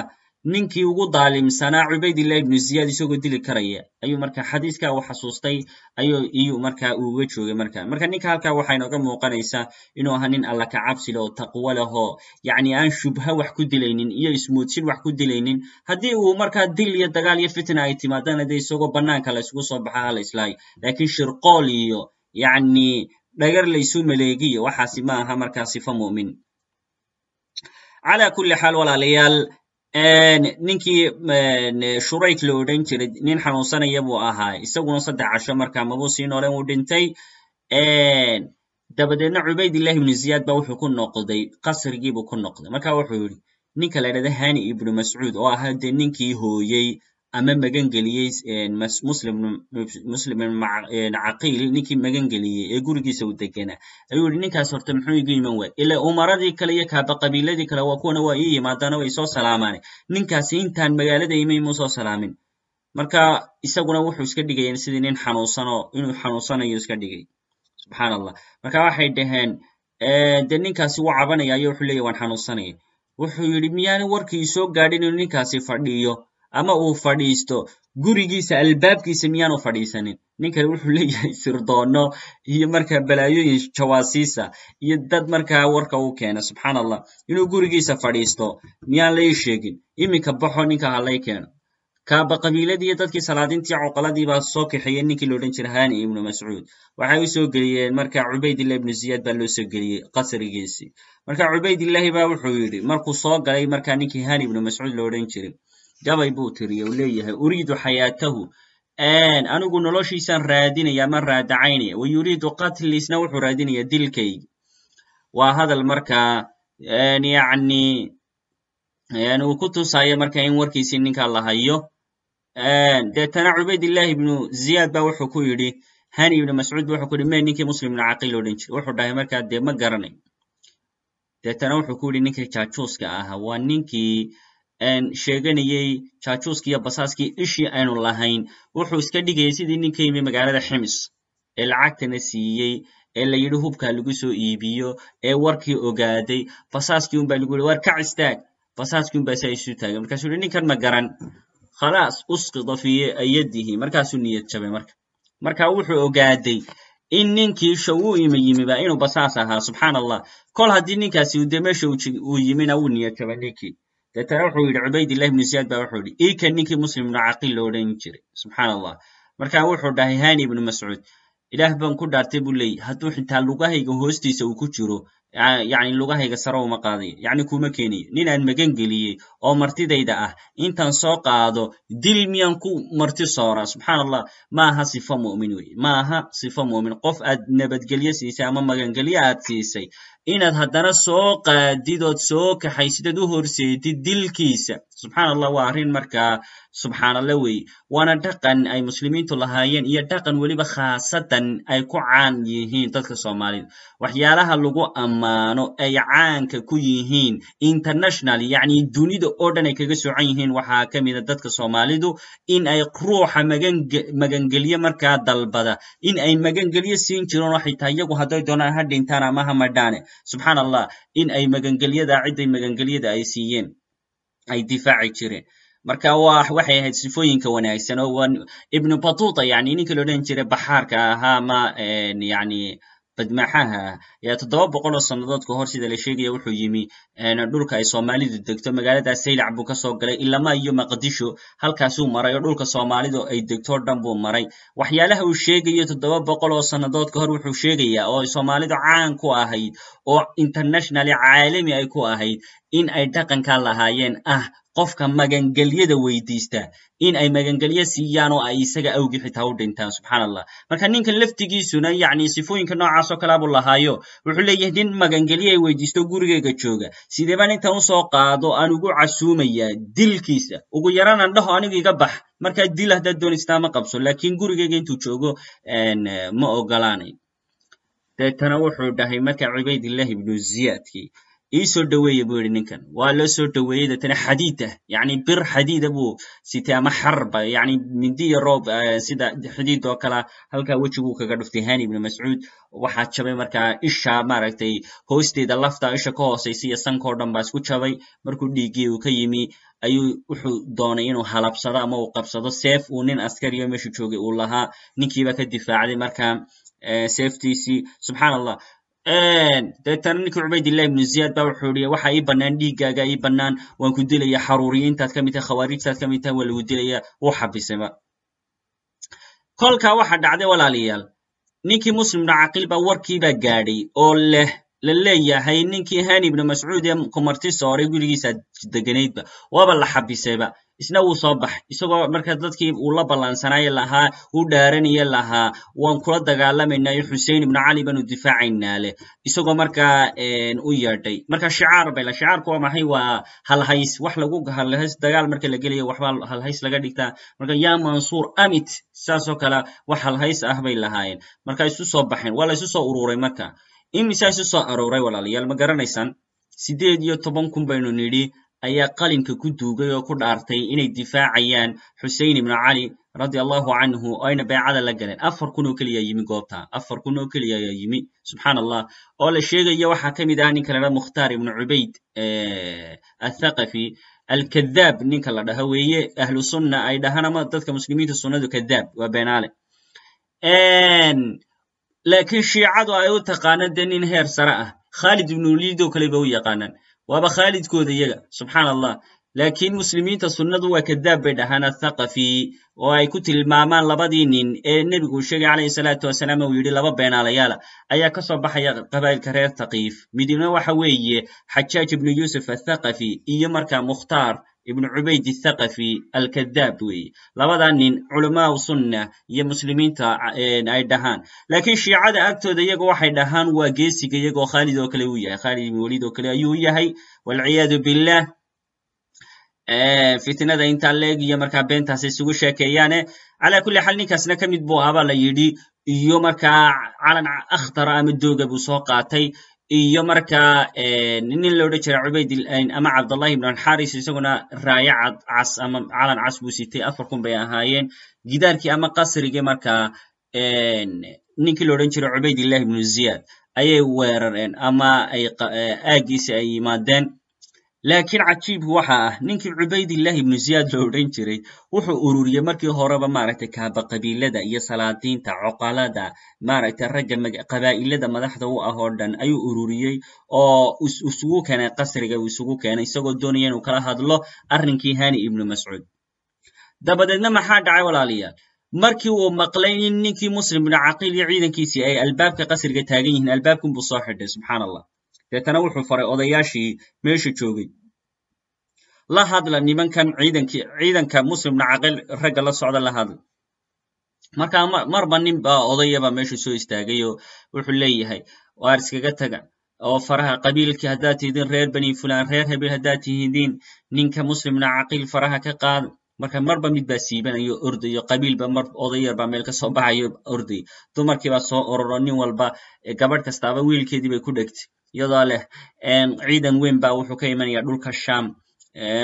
ninkii ugu daalimsanaa cubaydillahi ibnu ziyaad isagoo dili karaya. Ayuu marka xadiiska uu xasuustay ayuu iyuu marka uuga joogay marka. Marka ninka halkaa waxaa inooga muuqanaysaa inuu ahaa nin alla ka cabsi leh oo taqwo leh oo yacni aan shubha wax ku dilaynin iyo ismoodsin wax ku dilaynin. Haddii uu markaa dil iyo dagaal iyo fitna ay timaadana dee isagoo bannaanka la isugu soo baxa hala islaayo laakiin shirqool iyo yacni dhagar laysu maleegiyo waxaasi ma aha markaa sifo mu'min. Calaa kulli xaal walaalayaal ninkii shurayk la odhan jiray nin xanuunsanaya buu ahaa. Isaguna saddex casho markaa mabuu sii noolen uu dhintay. Dabadeedna cubaydillahi ibnu ziyaad ba wuxuu ku noqday qasrigiibuu ku noqday. Marka wuxuu yidhi ninka la dhahda hani ibnu mascuud oo ahaa dee ninkii hooyey ama magangeliyey muslim caqiil ninkii magangeliyey ee gurigiisa u deganaa ayuu yidhi ninkaas horta muxuu igu iman waay ila umaradii kale iyo kaaba qabiiladii kale waa kuwana waa ii yimaadaana way soo salaamaane ninkaasi intaan magaalada imayn muu soo salaamin. Marka isaguna wuxuu iska dhigaya sidii nin xanuunsanoo inuu xanuunsanayo iska dhigay. Subxaan allah marka waxay dhaheen dee ninkaasi wuu cabanaya ayo wuxuu leeyahy waan xanuunsanaya wuxuu yidhi miyaana warkii soo gaadhin inuu ninkaasi fadhiyo ama uu fadhiisto. Gurigiisa albaabkiisa miyaanu fadhiisanin? Ninkani wuxuu leeyahay sirdoonno iyo markaa balaayooyin jawaasiisa iyo dad markaa warka u keena subxaan allah inuu gurigiisa fadhiisto miyaan lai sheegin? Iminka baxo ninka halay keeno. Kaaba qabiiladii dadkii salaadintii coqoladii baa soo kaxeeyey ninkii loodhan jiray hani ibnu mascuud. Waxay u soo geliyeen marka cubaydillah ibnu ziyaad baa loo soo geliyey qasrigiisii. Marka cubaydillahi baa wuxuu yidhi markuu soo galay markaa ninkii hani ibnu mascuud loodhan jiray gabay buu tiriye uu leeyahay uriidu xayaatahu anigu noloshiisaan raadinaya ama raadacaynaya wa yuriidu qatliisna wuxuu raadinaya dilkaygi waa hadal markaa yacni uu ku tusayo marka in warkiisii ninka la hayo. Deetana cubaydillahi ibnu ziyaad ba wuxuu ku yidhi hani ibnu mascuud ba wuxuu ku yidhi me ninkii muslim ibnu odhan jiray wuxuu dhahay markaa dee ma garanay. Deetana wuxuu ku yidhi ninkii jaajuuska ahaa waa ninkii sheeganayey jaajuuskii iyo basaaskii ishii aynu lahayn. Wuxuu iska dhigayay sidii ninka yimi magaalada ximis ee lacagtana siiyey ee la yidhi hubkaa lagu soo iibiyo ee warkii ogaaday. Basaaskii unbaa lagu yihi war kac istaag. Basaaskii unbaa saa isu taagay. Markaasuu yihi ninkan ma garan. Khalaas usqida fi yadihi markaasuu niyad jabay marka. Marka wuxuu ogaaday in ninkii sha uu ima yimiba inuu basaas ahaa subxaan allah kol haddii ninkaasi de meesha uu yimina wuu niyad jabay ninkii deetana wuxuu yidhi cubaydillahi ibnu ziyaad ba wuxuu yidhi ikan ninkii muslim ibnu caqiil odhan jiray. Subxaan allah marka wuxuu dhahay hani ibnu mascuud ilaah baan ku dhaartay buu leeyay. Hadduu xitaa lugahayga hoostiisa uu ku jiro yacni lugahayga sare uma qaadayo yacni kuma keenayo nin aan magan geliyey oo martidayda ah intaan soo qaado dil miyaan ku marti sooraa? Subxaan allah ma aha sifo mu'min wey ma aha sifo mu'min. Qof aad nabadgelyo siisay ama magangelyo aad siisay inaad haddana soo qaadid ood soo kaxaysid ood u horseedid dilkiisa. Subxaan allah waa arrin markaa subxaanallah weeye waana dhaqan ay muslimiintu lahaayeen iyo dhaqan weliba khaasatan ay ku caan yihiin dadka soomaalida waxyaalaha lagu ammaano ay caanka ku yihiin international yacni dunida oo dhan ay kaga socan yihiin waxaa ka mida dadka soomaalidu in ay ruuxa magangelyo markaa dalbada. In ay magangelyo siin jireen oo xitaa iyagu hadday doonaan ha dhintaan ama ha madhaane subxaan allah in ay magangelyada cidday magangelyada ay siiyeen ay difaaci jireen. Marka wa waxay ahayd sifooyinka wanaagsan oo ibnu batuta yani ninka la odhan jiray baxaarka ahaa ma yani badmaxaha ah ayaa toddoba boqol oo sannadood ka hor sida la sheegaya wuxuu yimi dhulka ay soomaalidu degto. Magaalada saylac buu ka soo galay ilama iyo maqdisho halkaasuu maray oo dhulka soomaalidu ay degto o dhan buu maray. Waxyaalaha uu sheegayo toddoba boqol oo sannadood ka hor wuxuu sheegayaa oo soomaalidu caan ku ahayd oo internationally caalami ay ku ahayd in ay dhaqankaa lahaayeen. Ah qofka magangelyada weydiista in ay magangelyo siiyaan oo ay isaga awgi xitaa u dhintaan subxaan marka ninkan laftigiisuna yacni sifooyinka noocaas oo lahaayo wuxuu leeyahay nin magangelyo ay weydiisto gurigayga jooga. Sideebaan intan u soo qaado? Aan ugu casuumayaa dilkiisa. Ugu yaraanan dhaho anigu iga bax. Markaa dil haddaad doonaysataa ma qabso laakiin gurigayga intuu joogo ma ogolaanayo deetana wuxuu dhahay marka cubaydillahi ibnu ziyaadkii ii soo dhoweeya buu yidhi ninkan. Waa loo soo dhoweeyey deetana xadiid ah. Yacni bir xadiida buu sitay ama xarba yacni mindi iyo roob sida xadiid oo kala halkaa wejiguu kaga dhuftay hani ibnu mascuud. Waxaa jabay markaa isha maaragtay hoosteeda lafta isha ka hoosaysa iyo sankao dhan baa isku jabay. Markuu dhiiggii uu ka yimi ayuu wuxuu doonay inuu halabsado ama uu qabsado. Seef uu nin askariyo meeshu joogay uu lahaa. Ninkiiba ka difaacday marka seeftiisii. Subxaan allah deetana ninkii cubaydillahi ibnu ziyaad ba wuxuu ihi waxa ii bannaan dhiiggaaga ii bannaan waan ku dilaya xaruuriyiintaad ka mid tahay khawaarijtaad ka mid tahay waa lagu dilaya wuu xabisayba kolkaa waxa dhacday walaalayaal ninkii muslimna caqiil baa warkiibaa gaadhay oo leh la leeyahay ninkii hani ibnu mascuud ee kumarti sooray gurigiisa deganaydba waaba la xabisayba isna wuu soo baxay. Isagoo marka dadkii uu la ballansanaaye lahaa uu dhaaranaye lahaa waan kula dagaalamaynayo xusein ibnu cali baanu difaacaynaa leh. Isagoo markaa u yeedhay. Marka shicaar bay la shicaarku waa maxay? Waa halhays wax lagu halhays dagaal marka la gelayo waxba halhays laga dhigtaa. Marka yaa mansuur amit. Saasoo kale wax halhays ah bay lahaayeen. Marka isu soo baxeen. Waa la soo ururay marka imisaa isu soo arooray walaalayaal ma garanaysaan? Siddeed iyo toban kun baynu nidhi ayaa qalinka ku duugay oo ku dhaartay inay difaacayaan xusein ibnu cali radia allahu canhu oo ayna beecada la galeen. Afar kun oo keliya yimi goobta. Afar kun oo keliya ayaa yimi. Subxaan allah oo la sheegayo waxaa ka mid ah ninka la dhaha mukhtaar ibnu cubayd athaqafi alkadaab ninka la dhaho weeye. Ahlu sunna ay dhahaan dadka muslimiinta sunnadu kadaab waa beenaale laakiin shiicadu ay u taqaanaan dee nin heer sare ah. Khaalid ibnu waliid oo kale ba u yaqaanaan waaba khaalidkooda iyaga subxaan allah laakiin muslimiinta sunnadu waa kadaab bay dhahaan athaqafi oo ay ku tilmaamaan labadii nin ee nebigu sheegay calayhi salaatu wasalaam uu yidhi laba beenaalayaala ayaa ka soo baxaya qabaa'ilka reer thaqiif midibna waxa weeye xajaaj ibnu yuusuf athaqafi iyo markaa mukhtaar ibnu cubayd athaqafi alkadaab weeye labadaa nin culamaau sunna iyo muslimiinta ay dhahaan. Laakiin shiicada agtooda iyaga waxay dhahaan waa geesiga iyagoo khaalid oo kale uu yahay. Khaalid ibnu waliid oo kale ayuu yahay. Walciyaadu billah. Fitnada intaa leeg iyo markaa beentaas isugu sheekeeyaane calaa kulli xaal ninkaasna ka mid buu ahabaa la yidhi iyo markaa calan akhtara ama dooga buu soo qaatay iyo markaa nin la odhan jira cubayd ama cabdullahi ibn alxaris isaguna raayo cad cas ama calan cas buu sitay afar kun bay ahaayeen. Gidaarkii ama qasrigii markaa ninkii la odhan jiray cubaydillahi ibnu ziyad ayay weerareen ama ay aagiisi ay yimaadeen laakiin cajiibku waxa ah ninkii cubaydillahi ibnu ziyad la odhan jiray wuxuu ururiyey markii horeba maaragtay kaaba qabiilada iyo salaadiinta coqalada maaragtay ragga qabaa'ilada madaxda u ah oo dhan ayuu ururiyey oo isugu keenay qasriga uu isugu keenay isagoo doonaya inuu kala hadlo arrinkii hani ibnu mascuud. Dabadeedna maxaa dhacay walaalayaal markii uu maqlay in ninkii muslim ibnu caqiil iyo ciidankiisii ay albaabka qasriga taagan yihiin albaabkin buu soo xidhay subxaan deetana wuxuu faray odayaashii meesha joogay. La hadla nimankan ciidanka muslim ibnu caqiil ragga la socda la hadla marka marba nin baa odayaba meesha soo istaagay oo wuxuu leeyahay waar iskaga taga oo faraha qabiilkii haddaad tihidiin reer bani fulan reer hebel haddaad tihidiin ninka muslim ibnu caqiil faraha ka qaada marka marba mid baa siibanayo ordayo qabiilba mar odayar meel ka baxayo orday. Dumarkii baa soo ororo nin walba gabadh kastaaba wiilkeedii bay ku dhegtay iyadoo leh ciidan weyn baa wuxuu ka imanaya dhulka sham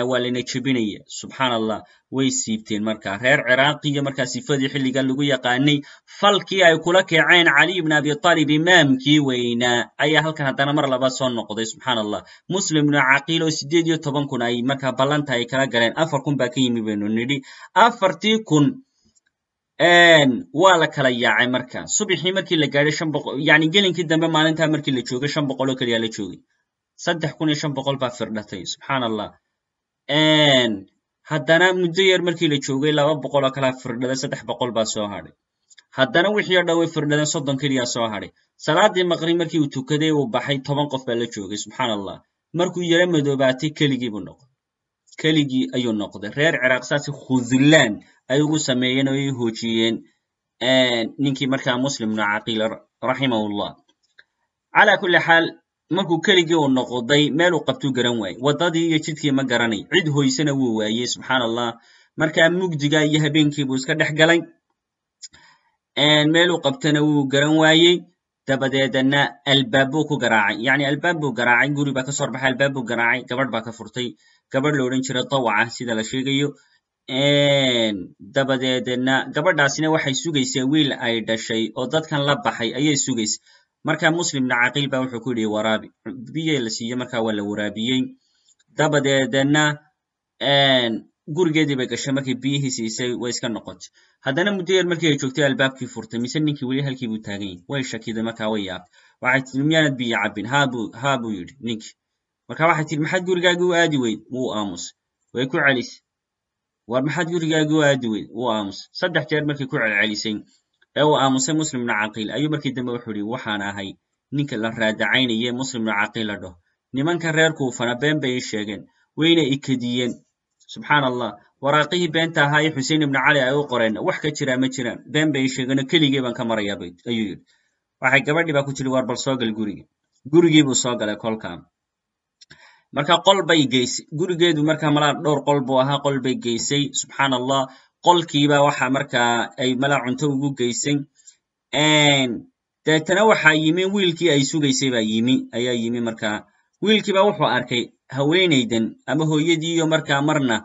waa layna jebinaya subxaan allah way siibteen marka. Reer ciraaqiyo markaa sifadii xilliga lagu yaqaanay falkii ay kula kaceen caliy ibn abi talib imaamkii weynaa ayaa halkan haddana mar laba soo noqday subxaan allah muslim ibnu caqiil oo sideed iyo toban kun ay markaa ballanta ay kala galeen. Afar kun baa ka yimi baynu nidhi. Afartii kun waa la kala yaacay marka subixii markii la gaadhay shan boqol yani gelinkii dambe maalintaa markii la joogay shan boqol oo keliya la joogay. Saddex kun iyo shan boqol baa firdhatay subxaan allah haddana muddo yar markii la joogay laba boqol oo kalaa firdhaday saddex boqol baa soo hadhay. Haddana wixii o dhan way firdhadeen soddon keliya soo hadhay. Salaadii maqrib markii uu tukaday uu baxay toban qof baa la joogay subxaan allah markuu yaro madoobaatay keligii buu noqday keligii ayuu noqday. Reer ciraaq saasi khudlaan ay ugu sameeyeen oo ay hoojiyeen ninkii markaa muslim ibnu caqiil raximahullah. Calaa kulli xaal markuu keligii uu noqday meeluu qabtuu garan waayey. Waddadii iyo jidkii ma garanay. Cid hoysana wuu waayey subxaan allah markaa mugdiga iyo habeenkii buu iska dhex galay. Meeluu qabtana wuu garan waayey dabadeedna albaab buu ku garaacay. Yacni albaab buu garaacay guri baa ka soo baxay albaab buu garaacay gabadh baa ka furtay. Gabadh la odhan jiray dawaca sida la sheegayo. Dabadeedna gabadhaasina waxay sugaysaa wiil ay dhashay oo dadkan la baxay ayay sugaysa marka muslim ibnu caqiil ba wuxuu ku yidhi waraabi biyo la siiye marka waa la waraabiyey. Dabadeedna gurigeedii bay gashay markay biyihii siisay way iska noqotay haddana muddo yar markii ay joogtay albaabkii furtay mise ninkii weli halkii buu taagan yahay. Way shakiday marka way yaabtay waxay tiri miyaanad biyo cabbin? Haa buu yidhi ninkii marka waxay tiri maxaad gurigaagii u aadi weyd? Wuu aamusay way ku celisay war maxaad gurigaagii u aadi weyd? Wuu aamusay saddex jeer markii ku celcelisay ee uu aamusay muslim caqiil ayuu markii dambe wuxuu yidhi waxaan ahay ninka la raadacaynaye muslim caqiil la dhaho nimanka reer kuufana been bay ii sheegeen wayna ikadiyeen subxaan allah waraaqihii beenta ahaa ee xusein ibnu cali ay u qoreen. Wax ka jiraa ma jiraan been bay ii sheegeenoo keligii baan ka marayaa ayuu yidhi. Waxay gabadhii baa ku tiri war bal soo gal guriga. Gurigii buu soo galay kolkan marka qol bay geysay. Gurigeedu marka malaa dhowr qol buu ahaa. Qol bay geysay. Subxaan allah qolkiiba waxa markaa ay malaa cunto ugu geysay. Deetana waxaa yimi wiilkii ay sugaysay baa yimi. Ayaa yimi markaa wiilkiiba wuxuu arkay haweenaydan ama hooyadiiyo markaa marna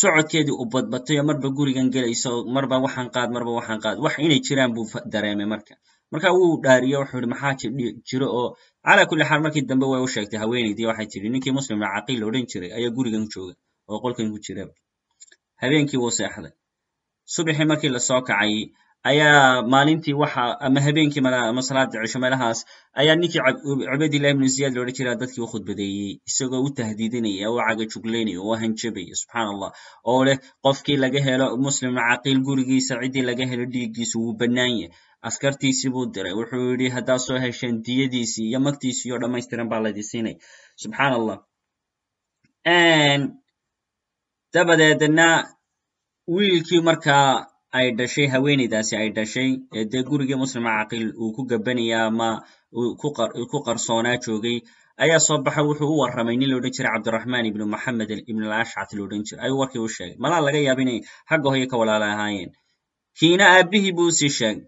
socodkeedii u badbatay oo marba gurigan gelayso marba waxaan qaad marba waxaan qaad. Wax inay jiraan buu dareemay marka. Marka wuu dhaariye wuxuu yidhi maxaa jiro oo calaa kulli xaal markii dambe way u sheegtay haweenaydii waxay tidhi ninkii muslim ibnu caqiil la odhan jiray ayaa gurigan jooga oo qolkan ku jira. Habeenkii wuu seexday. Subaxii markii la soo kacay ayaa maalintii waxa ama habeenkii ama salaada cisho meelahaas ayaa ninkii cubaydillahi ibnu ziyaad la odhan jiraa dadkii u khudbadeeyey isagoo u tahdiidinaya oo caga juglaynaya oo hanjabaya subxaan allah oo leh qofkii laga helo muslim caqiil gurigiisa ciddii laga helo dhiiggiisu wuu bannaan yahay. Askartiisii buu diray wuxuu yidhi haddaad soo hesheen diyadiisii iyo magtiisii oo dhammaystiran baa laydin siinaya subxaan allah dabadeedna wiilkii markaa ay dhashay haweenaydaasi ay dhashay ee dee gurigii muslima caqiil uu ku gabanaya ama ku qarsoonaa joogay ayaa soo baxa wuxuu u warramay nin laodhan jiray cabdiraxmaan ibnu maxamed ibn alashcat laodhan jiray. Ayuu warkii u sheegay. Malaa laga yaaba inay xagga hoye ka walaala ahaayeen. Kiina aabbihii buu u sii sheegay.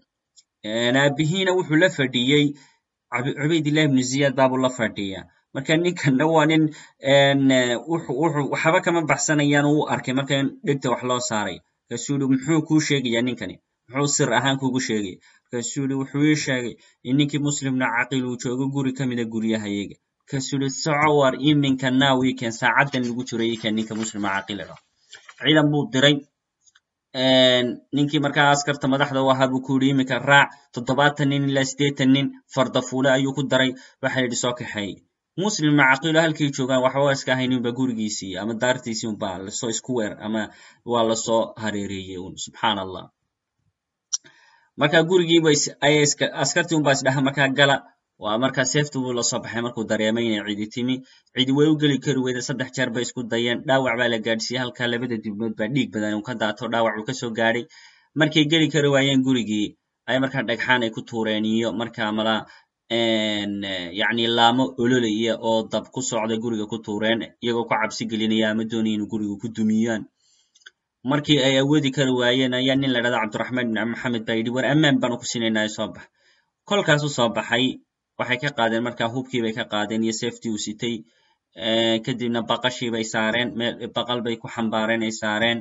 Aabbihiina wuxuu la fadhiyey cubaydillahi ibnu ziyaad baabuu la fadhiya. Marka ninkanna waa nin waxba kama baxsanayaan uu arkay. Marka in dhegta wax loo saaray markaasuu muxuu kuu sheegayaa ninkani? Muxuu sir ahaan kugu sheegaya markaasuu wuxuu ii sheegay in ninkii muslimna caqiil uu joogo guri ka mida guryahayaga markaasuu soco war iminka now weekend saacaddan lagu jiro ikan ninka muslima caqiil idho ciidan buu diray ninkii markaa askarta madaxda u ahaa buu ku iminka raac toddobaatan nin ilaa siddeetan nin fardafuule ayuu ku daray. Waxa yidhi soo kaxeeye muslim macaqiilo halkay joogaan waxba iska hayninba gurigiisii ama daartiisii unba la soo isku weer ama waa la soo hareereeyey un subxaan allah marka gurigiiba askartii unba isdhaha markaa gala waa markaa seefti buu la soo baxay markuu dareemay inay cidi timi cidi way u geli kari weyda saddex jeer bay isku dayeen dhaawac baa la gaadhsiiyey halkaa labada dibnood baa dhiig badan uu ka daato dhaawac uu ka soo gaadhay. Markay geli kari waayeen gurigii ay markaa dhagxaan ay ku tuureen iyo markaa mala yacni laamo ololaya oo dab ku socda guriga ku tuureen iyagoo ku cabsi gelinaya ama doonaya inu guriga ku dumiyaan. Markii ay awoodi kari waayeen ayaa nin la dhahda cabdiraxmaan bin maxamed baa yidhi war ammaan baanu ku sinaynayo soo bax. Kolkaasu soo baxay waxay ka qaadeen markaa hubkii bay ka qaadeen iyo safety uu sitay. Kadibna baqashii bay saareen baqal bay ku xambaareen ay saareen.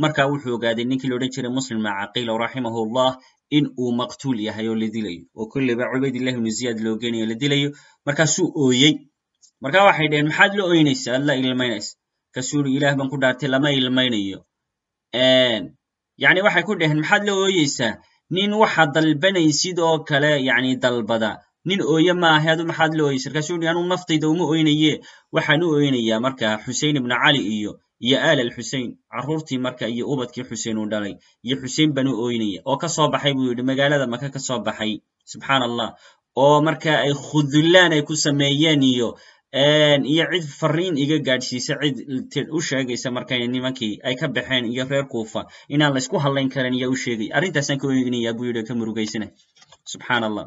Marka wuxuu ogaaday ninkii la odhan jiray muslim macaqiilo raximahullah in uu maqtuul yahay oo la dilayo oo kolleyba cubaydillahi ibnu ziyaad loo geenayo la dilayo. Markaasuu ooyey. Marka waxay dhaheen maxaad la ooynaysa aad la ilmaynaysa markaasuu yidhi ilaah baan ku dhaartay lama ilmaynayo. Yacni waxay ku dhaheen maxaad la ooyeysaa nin waxa dalbanaysid oo kale yacni dalbada. Nin ooye ma ahe adu maxaad la ooyeysa markaasuu yidhi anuu naftayda uma oynaye waxaan u oynayaa marka xusein ibnu cali iyo iyo aal alxusein carruurtii marka iyo ubadkii xusein uu dhalay iyo xusein baan u ooynaya oo ka soo baxay buu yidhi magaalada maka ka soo baxay subxaan allah oo marka ay khudullaan ay ku sameeyeen iyo iyo cid fariin iga gaadhsiisa cid u sheegaysa marka nimankii ay ka baxeen iyo reer kuufa inaan laysku hadlayn karin iya u sheegay. Arrintaasaan ka oynaya buu yidhi ka murugaysana subxaan allah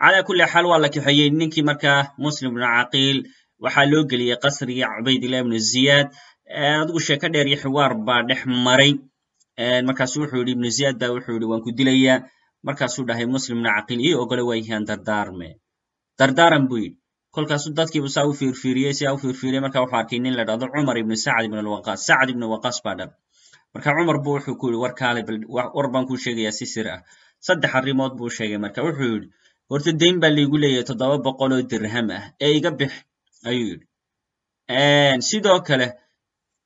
calaa kulli xaal waa la kaxeeyey. Ninkii markaa muslim ibnu caqiil waxaa loo geliyey qasrigii cubaydillah ibnu ziyaad. Adigu sheeko dheer iyo xiwaar baa dhex maray. Markaasu wuxuu yidhi ibnu ziyaad baa wuxuu yidhi waan ku dilayaa markaasuu dhahay muslim ibnu caqiil ii ogole wayhaan dardaarme. Dardaaran buu yidhi. Kolkaasu dadkiibu saa u fiirfiiriyey siaa u fiirfiiriyey marka wuxuu arkay nin la dhahdo cumar ibnu sacd ibn alwaqaas. Sacd ibnu waqaas baa dhal marka cumar bu wuxuu ku yidhi war war baan kuu sheegayaa si sir ah. Saddex arrimood buu sheegay marka wuxuu yidhi horta dayn baa laygu leeyahay toddoba boqol oo dirham ah ee iga bix ayuu yidhi. Sidoo kale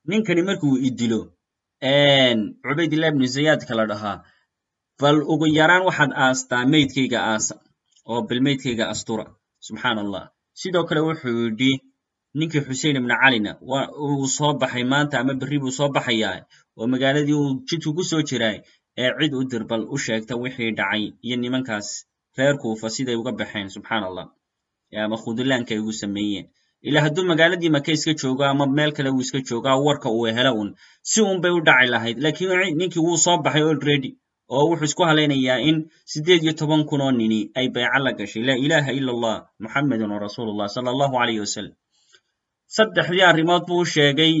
ninkani markuu idilo cubaydillah ibnu zayaadka la dhahaa bal ugu yaraan waxaad aastaa meydkayga aasa oo bal meydkayga astura. Subxaan allah sidoo kale wuxuu yidhi ninkii xusein ibnu calina uu soo baxay maanta ama berri buu soo baxayaa oo magaaladii uu jidku ku soo jiraay ee cid u dir bal u sheegta wixii dhacay iyo nimankaas reer kuufa siday uga baxeen. Subxaan allah ama khudulaanka ay ugu sameeyeen ilaa hadduu magaaladii maka iska joogo ama meel kale uu iska joogo warka uu helo un si un bay u dhaci lahayd laakiin ninkii wuu soo baxay already oo wuxuu isku halaynayaa in siddeed iyo toban kun oo nini ay bayca la gashay. Laa ilaaha ila allah muxamedun rasuulullah sala allahu alayh wasalam saddexdii arrimood buu sheegay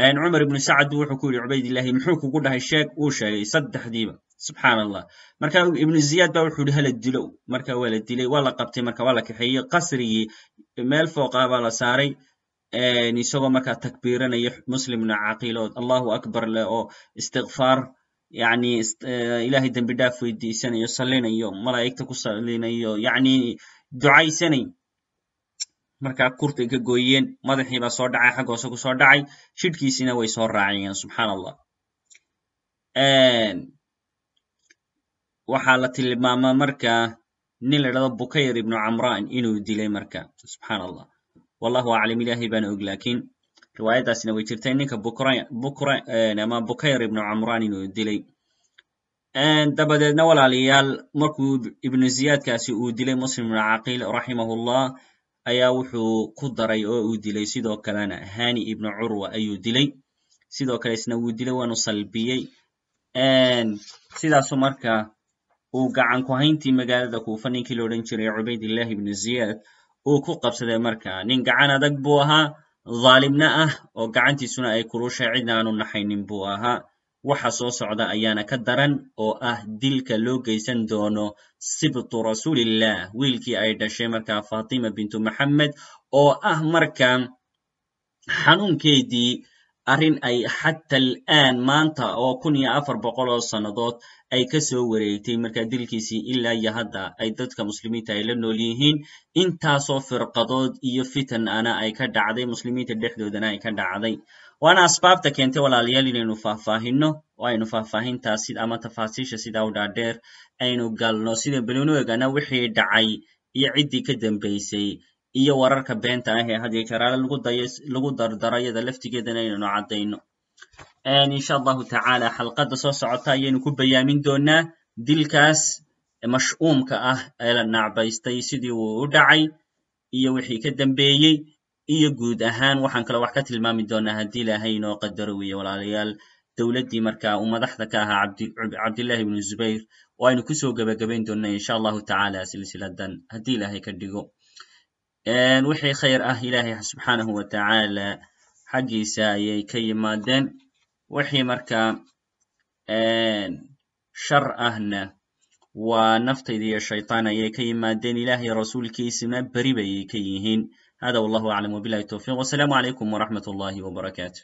cumar ibnu sacad wuxuu ku yidhi cubaydillahi muxuu kugu dhahay sheeg uu sheegay saddexdiiba. Subxaan allah marka ibnu ziyaad ba wuxuu yihi hala dilo marka waa la dilay waa la qabtay marka waa la kaxeeyey qasrigii meel fooqa baa la saaray. Isagoo markaa takbiiranaya muslim ibnu caqiil oo allahu akbar leh oo istikfaar yani ilahay dembi dhaaf weydiisanayo sallinayo malaa'igta ku sallinayo yani ducaysanay markaa kurtay ka gooyeen madaxii baa soo dhacay hoose ku soo dhacay shidhkiisina way soo raaciyeen subxaan allah waxaa la tilmaamaa marka nin la dhahdo bukayr ibnu camran inuu dilay marka subxaan allah wallahu aclam ilahay baana og laakiin riwaayaddaasina way jirtay ninka ama bukayr ibnu camran inuu dilay. Dabadeedna walaalayaal markuu ibnu ziyaadkaasi uu dilay muslim ibnu caqiil raximahullah ayaa wuxuu ku daray oo uu dilay. Sidoo kalena hani ibnu curwa ayuu dilay. Sidoo kale isna wuu dilay waanu salbiyey. Sidaasu marka uu gacan ku hayntii magaalada kuufa ninkii la odhan jiray cubaydillahi ibnu ziyaad uu ku qabsaday marka nin gacan adag buu ahaa dhaalimna ah oo gacantiisuna ay kulushay cidna naxaynin buu ahaa waxa soo socda ayaana ka daran oo ah dilka loo geysan doono sibtu rasuulillah wiilkii ay dhashay markaa fatima bintu maxamed oo ah marka xanuunkeedii arrin ay xata al'aan maanta oo kun iyo afar boqol oo sannadood ay ka soo wareegtay. Marka dilkiisii ilaa iyo hadda ay dadka muslimiinta ay la nool yihiin intaasoo firqadood iyo fitan ana ay ka dhacday muslimiinta dhexdoodana ay ka dhacday waana asbaabta keentay walaalayaal inaynu faahfaahinno oo aynu faahfaahintaas ama tafaasiisha sidaa u dhaadheer aynu galno sida belinu egana wixii dhacay iyo ciddii ka dambaysay iyo wararka beenta ah ee hadiyo jaraale lagu dardaro iyada laftigeedana inaynu caddayno. Insha allahu tacaala xalqadda soo socota ayaynu ku bayaamin doonaa dilkaas mash'uumka ah ee la nacbaystay sidii uu u dhacay iyo wixii ka dambeeyey iyo guud ahaan waxaan kale wax ka tilmaami doonaa haddii ilaahay inoo qadaro weeye walaalayaal dowladdii marka uu madaxda ka ahaa cabdillahi ibnu zubayr oo aynu ku soo gebagabayn doonna insha allahu tacaala silsiladan haddii ilaahay ka dhigo. Wixii khayr ah ilaahay subxaanahu wa tacaala xaggiisa ayay ka yimaadeen. Wixii marka shar ahna waa naftayda iyo shaytaan ayay ka yimaadeen. Ilaahay rasuulkiisuna beri bayay ka yihiin hada wallahu aclam wbilahi towfiq wasalaamu calaykum wraxmat اllahi wbarakaatu